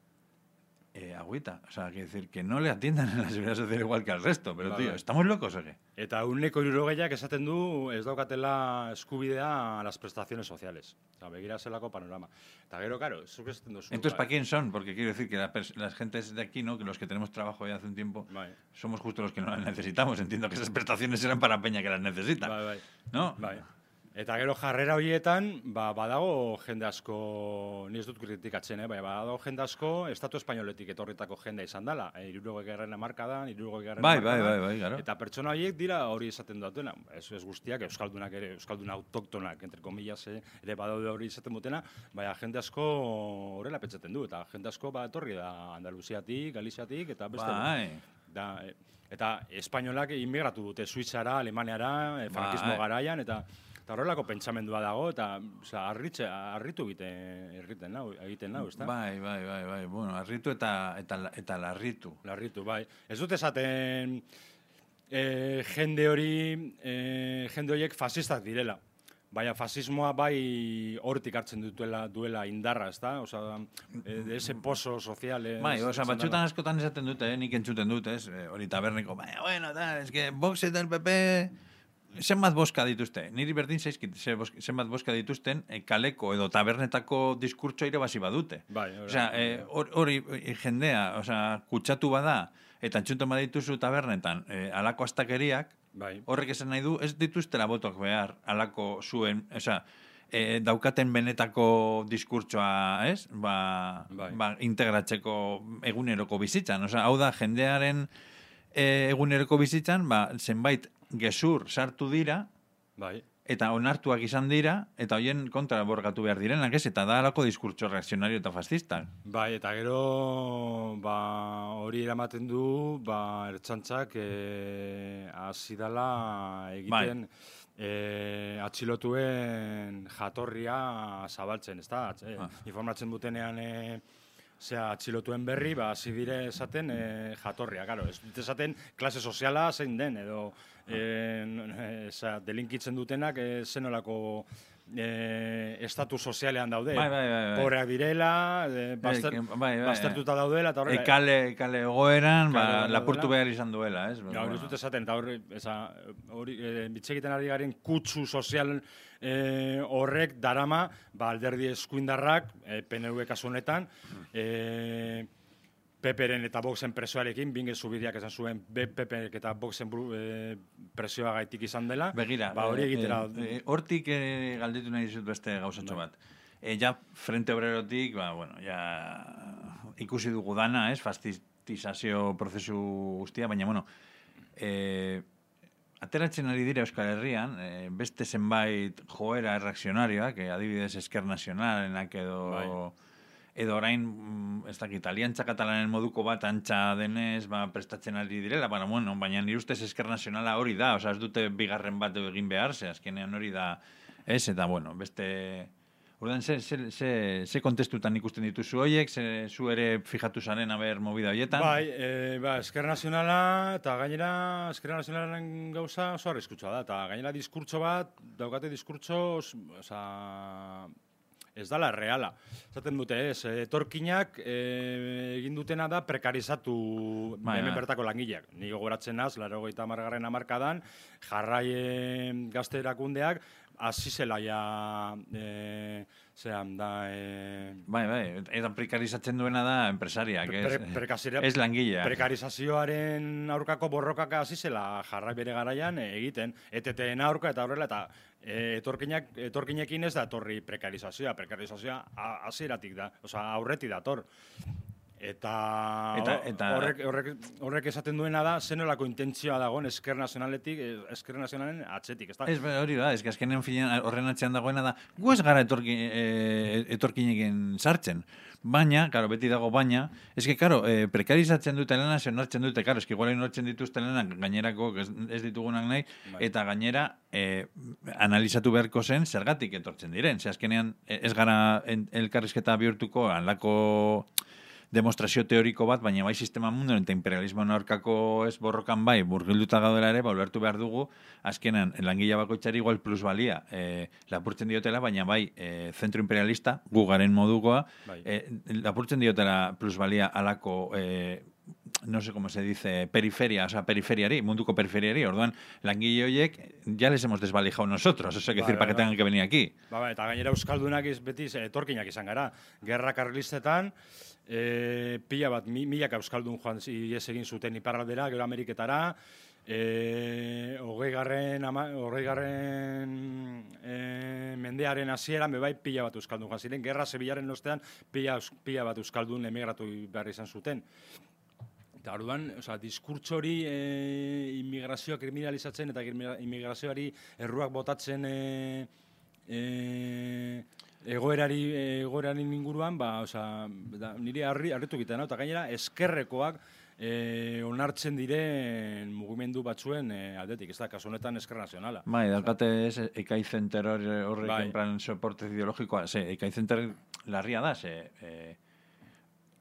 Speaker 6: Eh, agüita. O sea, quiere decir que no le atiendan en la seguridad social igual que al resto. Pero,
Speaker 7: Vale.
Speaker 6: tío, ¿estamos locos o qué?
Speaker 7: Eta uneko irurogeiak esaten du ez daukatela eskubidea a las prestaciones sociales. Osa, begira zelako panorama. Eta gero, karo, zuk esaten duzu.
Speaker 6: Entonces. ¿para quién son? Porque quiero decir que la las gentes de aquí, ¿no? Que los que tenemos trabajo ya hace un tiempo,
Speaker 7: Bai.
Speaker 6: somos justo los que no las necesitamos. Entiendo que esas prestaciones eran para Peña que las necesita.
Speaker 7: Bai.
Speaker 6: ¿No?
Speaker 7: Bai. Eta gero jarrera horietan, ba, badago jende asko, ni ez dut kritikatzen, eh? bai, badago jende asko, estatu espainoletik etorritako jende izan dela. E, irurogei garren amarkadan, irurogei garren
Speaker 6: Bai, bai, bai, bai, claro.
Speaker 7: Eta pertsona horiek dira hori esaten dutena. Ez, ez guztiak, euskaldunak ere, euskaldun autoktonak, entre comillas, eh, ere badaude hori izaten dutena, baina jende asko horrela pentsatzen du, eta jende asko ba, etorri da Andaluziatik, Galiziatik, eta beste...
Speaker 6: Bai.
Speaker 7: Da, e, eta espainolak inmigratu dute Suitzara, Alemaniara, frankismo
Speaker 6: Bai.
Speaker 7: garaian, eta Eta horrelako pentsamendua dago, eta osea, arritze, arritu egiten, egiten nau, egiten nau, ezta?
Speaker 6: Bai, bai, bai, bai. Bueno, arritu eta, eta, eta larritu.
Speaker 7: Larritu, bai. Ez dut esaten e, jende hori, e, jende horiek fasistak direla. Baina fasismoa bai hortik hartzen duela, duela indarra, ezta? Osea, e, de ese pozo sozial. ez-
Speaker 6: Bai, oza,
Speaker 7: esan
Speaker 6: batxutan askotan esaten dute, eh, nik entzuten dut, ez? Eh, Hori taberneko, baina, bueno, da, ez que Vox eta el PP zenbat boska dituzte. Niri berdin zaizkit, zenbat boska dituzten, eh, kaleko edo tabernetako diskurtso irabazi badute.
Speaker 7: Bai,
Speaker 6: Osea, eh, hor- hori eh, jendea, osea, kutsatu bada, eta entzuten badituzu tabernetan, eh, alako astakeriak,
Speaker 7: Bai.
Speaker 6: horrek esan nahi du, ez dituztela botok behar, alako zuen, osea, e, daukaten benetako diskurtsoa, ez? Ba,
Speaker 7: Bai.
Speaker 6: ba, integratzeko eguneroko bizitzan. Osea, hau da, jendearen e, eguneroko bizitzan, ba, zenbait gezur sartu dira,
Speaker 7: Bai.
Speaker 6: eta onartuak izan dira, eta hoien kontra borgatu behar direnak, ez? Eta da alako diskurtso reakzionario eta fascista.
Speaker 7: Bai, eta gero ba, hori eramaten du ba, ertxantzak e, hasi dela egiten e, atxilotuen jatorria zabaltzen, ez da? E,
Speaker 6: Ah.
Speaker 7: Informatzen dutenean e, zera, atxilotuen berri, ba, hasi dire esaten e, jatorria, garo. Ez dute esaten klase soziala zein den, edo e, n- e, zera, delinkitzen dutenak e, zenolako e, estatu sozialean daude.
Speaker 6: Bai, bai, bai, bai.
Speaker 7: Pobreak direla, e, bazter,
Speaker 6: Eh, que- bai, bai,
Speaker 7: baztertuta daudela, eta horrela.
Speaker 6: E, kale, kale egoeran, ba, lapurtu behar izan duela, ez?
Speaker 7: Ja, hori dut esaten, eta hori, eza, hori, e, bitxe egiten ari garen kutsu sozial e, horrek darama, ba, alderdi eskuindarrak, e, PNV kasu honetan, e, Peperen eta Voxen presioarekin, binge zubidiak esan zuen Pepek eta buru, e, presioa gaitik izan dela.
Speaker 6: Begira,
Speaker 7: ba, hori
Speaker 6: eh,
Speaker 7: egitera...
Speaker 6: eh, eh, hortik eh, galdetu nahi dizut beste gauzatxo bat. E, ja, frente obrerotik, ba, bueno, ja, ikusi dugu dana, ez, fastistizazio prozesu guztia, baina, bueno, e, ateratzen ari dira Euskal Herrian, e, beste zenbait joera reakzionarioak, e, adibidez Esker Nazionalenak edo...
Speaker 7: Bai.
Speaker 6: Edo orain, mm, ez dakit, aliantza katalanen moduko bat antxa denez, ba, prestatzen ari direla, baina, bueno, baina nire ustez esker nazionala hori da, osea, ez dute bigarren bat egin behar, ze azkenean hori da, ez, eta, bueno, beste... Ordan, ze, ze, ze, ze kontestutan ikusten dituzu hoiek, ze, zu ere fijatu zaren haber movida hoietan?
Speaker 7: Bai, e, ba, Esker Nazionala, eta gainera Esker Nazionalaren gauza oso arriskutsua da, eta gainera diskurtso bat, daukate diskurtso, osea, ez dala reala. Zaten dute ez, etorkinak e, egin dutena da prekarizatu
Speaker 6: Bai,
Speaker 7: hemen
Speaker 6: bai.
Speaker 7: bertako langileak. Ni gogoratzen naz, laro gaita margarren amarkadan, jarrai e, gazte erakundeak, hasi zela ja, e, zean da, e,
Speaker 6: Bai, bai, eta prekarizatzen duena da enpresariak, ez,
Speaker 7: Pre-
Speaker 6: ez langileak.
Speaker 7: Prekarizazioaren aurkako borrokak hasi zela jarrai bere garaian egiten, ETTen aurka eta horrela, eta eh, etorkinak, etorkinekin ez da etorri prekarizazioa, prekarizazioa a- hasieratik da, osea aurretik dator. Eta,
Speaker 6: Eta- eta-
Speaker 7: horrek, horrek, horrek esaten duena da, zenolako intentzioa dagoen esker nazionaletik, eh, esker nazionalen atzetik, ez da?
Speaker 6: Ez, bai, hori da, ez que azkenean finean horren atzean dagoena da, gu ez gara etorki, e, etorkinekin sartzen. Baina, karo, beti dago baina, ez que, karo, e, prekarizatzen dute lana, zen hartzen dute, karo, ez que igual hartzen dituzte lanak gainerako ez, ez ditugunak nahi,
Speaker 7: Bai.
Speaker 6: eta gainera, e, analizatu beharko zen zergatik etortzen diren. Ze azkenean, ez gara en- elkarrizketa bihurtuko, alako demostrazio teoriko bat, baina bai sistema munduan eta imperialismoan aurkako ez borrokan bai, burgilduta gaudela ere, ba, ulertu behar dugu, azkenan, langila bakoitzari igual plusbalia e, lapurtzen diotela, baina bai, e, zentro imperialista, gu garen modukoa,
Speaker 7: Bai.
Speaker 6: e, lapurtzen diotela plusbalia alako... E, no sé cómo se dice, periferia, o sea, periferiari, munduko periferiari, orduan, langile horiek ya les hemos desvalijado nosotros, o sea, que
Speaker 7: Bai,
Speaker 6: decir, para
Speaker 7: bai,
Speaker 6: que tengan que venir aquí.
Speaker 7: Ba, ba, eta gainera euskaldunak iz, beti ze, etorkinak izan gara. Gerra karlistetan, e, pila bat, mi, milaka euskaldun joan ihes egin zuten iparraldera, gero Ameriketara, e, hogei garren, ama, garren e, mendearen hasieran bebai pila bat euskaldun joan ziren. Gerra zebilaren ostean pila, pila bat euskaldun emigratu behar izan zuten. Eta orduan, osea, diskurtso hori e, immigrazioa kriminalizatzen eta immigrazioari erruak botatzen e, e, egoerari egoeraren inguruan, ba, osea, da, niri harri harritu egiten eta gainera eskerrekoak e, onartzen diren mugimendu batzuen e, aldetik, ez da, kasu honetan esker nazionala.
Speaker 6: Bai, daukate ez, ekai zenter hor- horrek
Speaker 7: Bai.
Speaker 6: plan soporte ideologikoa, ze, ekai zenter larria da, ze, e,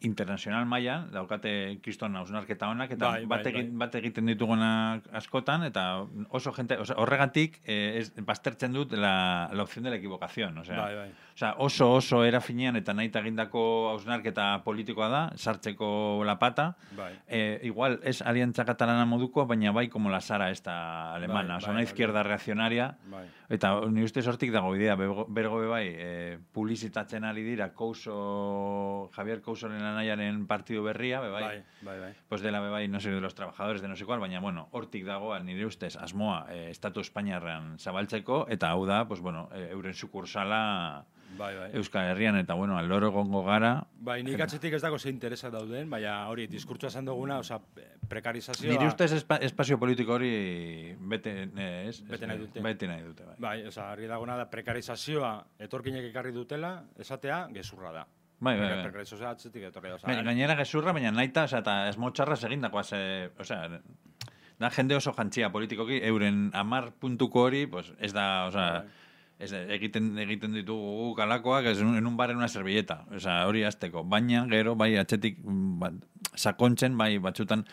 Speaker 6: internacional mailan daukate kriston hausnarketa honak eta
Speaker 7: Bai, bai,
Speaker 6: bat,
Speaker 7: bai.
Speaker 6: bat egiten ditugunak askotan eta oso sea, horregatik eh, ez, baztertzen dut la, la opción de la equivocación, o sea,
Speaker 7: Bai, bai.
Speaker 6: Osea, oso oso era finean eta nahi egindako hausnarketa politikoa da, sartzeko la pata.
Speaker 7: Bai.
Speaker 6: Eh, igual es aliantza catalana moduko, baina bai como la Sara esta alemana,
Speaker 7: Bai,
Speaker 6: osea,
Speaker 7: bai,
Speaker 6: una
Speaker 7: bai,
Speaker 6: izquierda reaccionaria.
Speaker 7: Bai.
Speaker 6: Eta ni uste sortik dago bidea, bego bergo be bai, eh, publizitatzen ari dira Couso, Javier Cousoren anaiaren partidu berria, be bai.
Speaker 7: Bai, bai, bai.
Speaker 6: Pues de la be bai, no sé, de los trabajadores de no sé cuál, baina bueno, hortik dago nire ustez asmoa eh, estatu Espainiarrean zabaltzeko eta hau da, pues bueno, eh, euren sukursala
Speaker 7: Bai, bai.
Speaker 6: Euskal Herrian eta bueno, aldoro egongo gara.
Speaker 7: Bai, nik atzetik ez dago ze interesak dauden, baina hori, diskurtsoa esan duguna, oza, prekarizazioa...
Speaker 6: Nire ustez espa, espazio politiko hori bete, eh, ez?
Speaker 7: Bete nahi dute.
Speaker 6: Bete nahi dute, bai.
Speaker 7: Bai, oza, argi dagona da, prekarizazioa etorkinek ekarri dutela, esatea, gezurra da.
Speaker 6: Bai, bai, bai.
Speaker 7: Prekarizazioa atzetik etorri da. oza,
Speaker 6: Baina, gainera gezurra, baina naita, osea, eta esmotxarra egindakoa, ze, osea, da jende oso jantzia politikoki, euren amar puntuko hori, pues, ez da, osea, ez, egiten, egiten ditugu guk alakoak, ez, en un bar en una servilleta, osea, hori azteko. Baina, gero, bai, atxetik, mm, ba, sakontzen, bai, batzutan,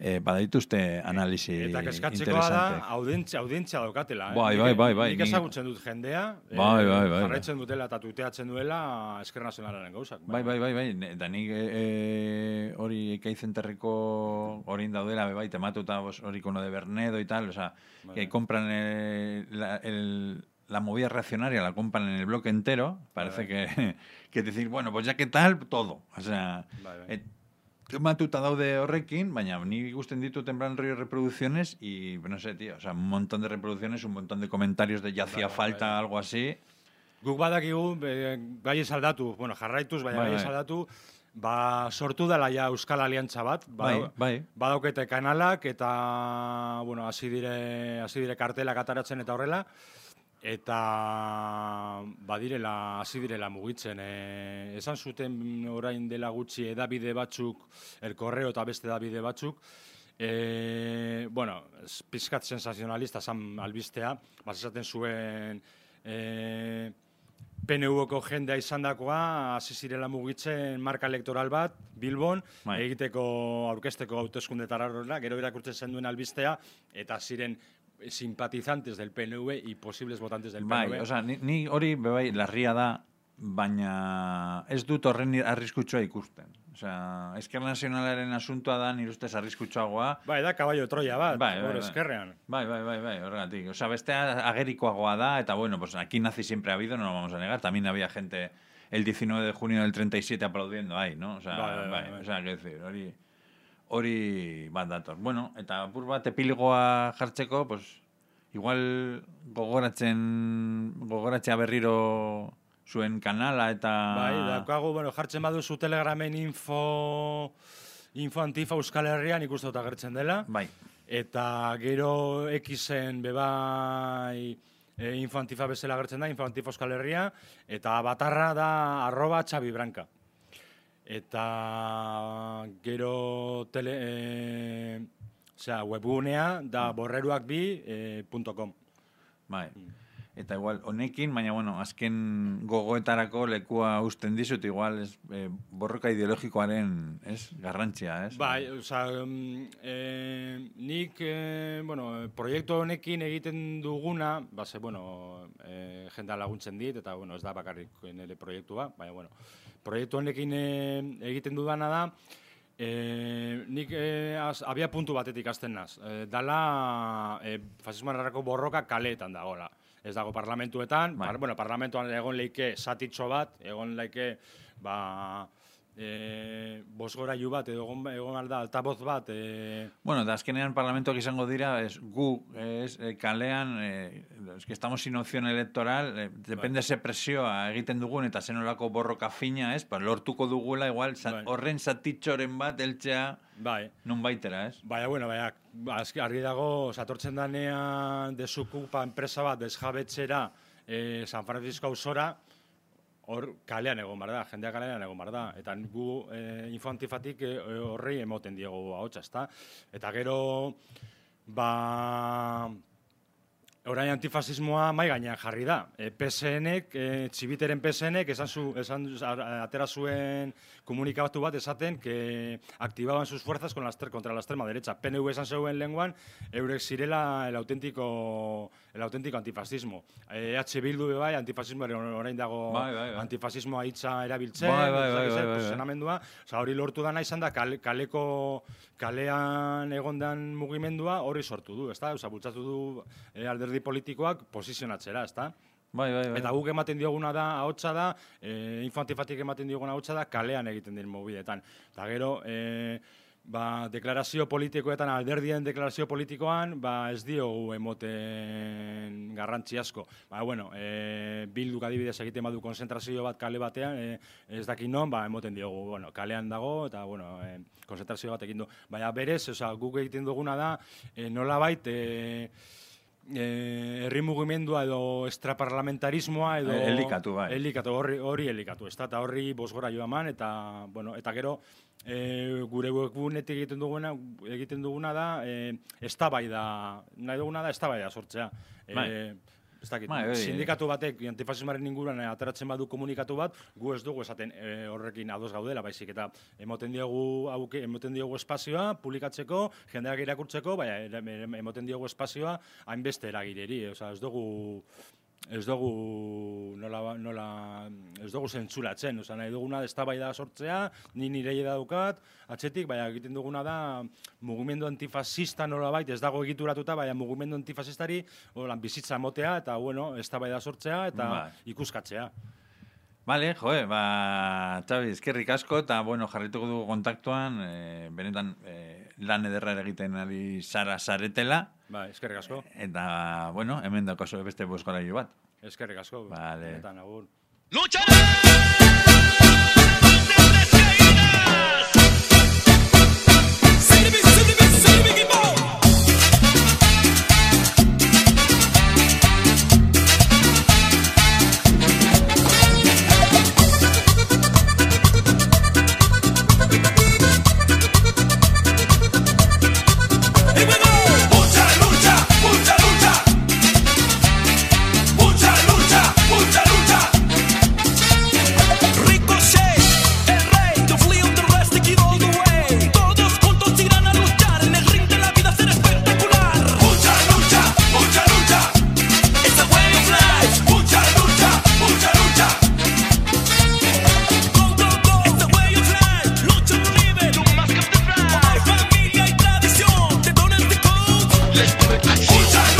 Speaker 6: eh, badaituzte analisi
Speaker 7: Eta kezkatzekoa da, audientzia, audientzia daukatela. Eh?
Speaker 6: Bai,
Speaker 7: Nik-
Speaker 6: bai, bai, bai,
Speaker 7: Nik
Speaker 6: ni-
Speaker 7: ezagutzen dut jendea, eh,
Speaker 6: Bai, bai, bai,
Speaker 7: jarraitzen dutela eta tuteatzen duela esker nazionalaren gauzak.
Speaker 6: Bai, bai, bai, bai, eta nik e, e, hori ekaizenterreko orain daudela, be bai, tematuta hori kono de Bernedo y tal, o sea, que compran eh, la, el, la movida reaccionaria, la compran en el bloque entero, parece que, que decir, bueno, pues ya que tal, todo. O sea,
Speaker 7: Bai, bai.
Speaker 6: eh, tematuta daude horrekin, baina ni gusten ditut en plan rollo reproducciones y, no sé, tío, o sea, un montón de reproducciones, un montón de comentarios de ya hacía
Speaker 7: Bai, bai,
Speaker 6: falta
Speaker 7: bai.
Speaker 6: algo así.
Speaker 7: Guk badakigu, e, gai esaldatu, bueno, jarraituz, baina
Speaker 6: Bai,
Speaker 7: gai
Speaker 6: bai.
Speaker 7: esaldatu, ba, sortu dela ja Euskal Aliantza bat,
Speaker 6: Bai,
Speaker 7: badau-
Speaker 6: bai.
Speaker 7: badaukete kanalak eta, bueno, hasi dire, hasi dire kartelak ataratzen eta horrela, eta badirela, hasi direla mugitzen. E, esan zuten orain dela gutxi edabide batzuk, el correo eta beste edabide batzuk, E, bueno, pizkat sensazionalista zan albistea, bas esaten zuen e, PNU-ko jendea izandakoa hasi zirela mugitzen marka elektoral bat, Bilbon,
Speaker 6: Bai.
Speaker 7: egiteko aurkesteko hauteskundetara horrela, gero irakurtzen zen duen albistea, eta ziren simpatizantes del PNV y posibles votantes del
Speaker 6: Bai,
Speaker 7: PNV.
Speaker 6: osea, ni, ni hori bebai larria da, baina ez dut horren arriskutsua ikusten. Osea, Esker Nazionalaren asuntoa da nire ustez arriskutsuagoa.
Speaker 7: bai, da caballo de Troya bat,
Speaker 6: Bai, bai, bai.
Speaker 7: eskerrean.
Speaker 6: Bai, bai, bai, bai, horregatik. Osea, bestea agerikoagoa da, eta bueno, pues aquí nazi siempre ha habido, no lo vamos a negar. También había gente el 19 de junio del 37 aplaudiendo ahí, ¿no? O sea,
Speaker 7: Bai, bai,
Speaker 6: bai,
Speaker 7: bai, bai.
Speaker 6: o sea, que decir, hori hori bat dator. Bueno, eta apur bat epiligoa jartzeko, pues igual gogoratzen gogoratzea berriro zuen kanala eta
Speaker 7: Bai, daukagu, bueno, jartzen baduzu telegramen info, info antifa Euskal Herrian dut agertzen dela.
Speaker 6: Bai.
Speaker 7: Eta gero Xen bebai e, info antifa bezala agertzen da, info antifa Euskal Herria, eta batarra da arroba Xabi Branca. Eta gero tele, e, osea, webgunea da borreruakbi e, punto com.
Speaker 6: Bai. Eta igual, honekin, baina bueno, azken gogoetarako lekua usten dizut, igual, ez, eh, borroka ideologikoaren, ez, garrantzia, ez?
Speaker 7: Bai, oza, e, nik, e, bueno, proiektu honekin egiten duguna, base, bueno, e, jendea laguntzen dit, eta, bueno, ez da bakarrik nire proiektua, baina, bueno, proiektu honekin e, egiten dudana da, e, nik e, az, abia puntu batetik azten naz. E, dala, e, fasismoarako borroka kaleetan dagoela. Ez dago parlamentuetan,
Speaker 6: Bai.
Speaker 7: par, bueno, parlamentuan egon leike satitxo bat, egon leike, ba, e, bosgorailu bat, edo egon, egon alda altaboz bat, e,
Speaker 6: Bueno, da azkenean parlamentoak izango dira, es gu, es, eh, kalean, eh, es que estamos sin opción electoral, eh, depende ze presioa egiten dugun, eta zenolako borroka fina, ez, ba, lortuko dugula, igual, sa,
Speaker 7: Bai.
Speaker 6: horren zatitxoren bat, eltzea,
Speaker 7: bai,
Speaker 6: nun baitera, ez?
Speaker 7: Baina, bueno, baina, argi dago, satortzen danean desukupa enpresa bat desjabetzera e, San Francisco ausora, hor kalean egon bar da, jendea kalean egon bar da. Eta gu e, infantifatik e, horrei emoten diego ahotsa, ezta? Eta gero, ba, Orain antifasismoa mai gainean jarri da. E, PSNek, e, txibiteren PSNek, esan, zu, esan atera zuen komunikatu bat esaten que aktibaban sus fuerzas con las, contra la extrema derecha. PNV esan zeuen lenguan, eurek zirela el auténtico, el auténtico antifasismo. E, H Bildu bai, antifasismo orain dago bai, bai, bai. antifasismoa hitza erabiltzen, bai, bai, bai, bai, bai, bai. hori lortu dana izan da kaleko kalean egondan mugimendua hori sortu du, ezta? Osa, bultzatu du e, alderdi politikoak posizionatzera, ezta?
Speaker 6: Bai, bai, bai.
Speaker 7: Eta guk ematen dioguna da, ahotsa da, e, infantifatik ematen dioguna ahotsa da, kalean egiten den mobidetan. Eta gero, e, ba, deklarazio politikoetan, alderdien deklarazio politikoan, ba, ez diogu emoten garrantzi asko. Ba, bueno, e, bilduk adibidez egiten badu konzentrazio bat kale batean, e, ez daki non, ba, emoten diogu, bueno, kalean dago, eta, bueno, e, konzentrazio bat egin du. Baina berez, oza, guk egiten duguna da, e, nola bait, e, eh, herri mugimendua edo estraparlamentarismoa edo
Speaker 6: elikatu bai.
Speaker 7: Elikatu hori hori elikatu, ezta ta horri bosgora jo eman eta bueno, eta gero e, gure webunetik egiten duguna egiten duguna da eh eztabaida, nahi duguna da eztabaida sortzea. Eh ez dakit, bai, sindikatu batek antifasismoaren inguruan eh, ateratzen badu komunikatu bat, gu ez dugu esaten e, horrekin ados gaudela, baizik eta emoten diogu auke, emoten diogu espazioa publikatzeko, jendeak irakurtzeko, baina emoten diogu espazioa hainbeste eragireri, osea, ez dugu ez dugu nola, nola ez dugu zentzulatzen, oza, nahi duguna eztabaida sortzea, ni nire da daukat, atzetik, baina egiten duguna da mugimendu antifasista nola bait, ez dago egituratuta, baina mugimendu antifasistari lan bizitza motea, eta bueno, eztabaida sortzea, eta ba. ikuskatzea.
Speaker 6: Vale, joe, ba, Txabi, eskerrik asko, eta, bueno, jarrituko dugu kontaktuan, e, benetan, e, lan ederra egiten ari zara zaretela.
Speaker 7: Ba, eskerrik asko.
Speaker 6: Eta, bueno, hemen dako beste boskola bat.
Speaker 7: Eskerrik asko.
Speaker 6: Vale.
Speaker 7: Eta, nagur.
Speaker 8: let's do it like she's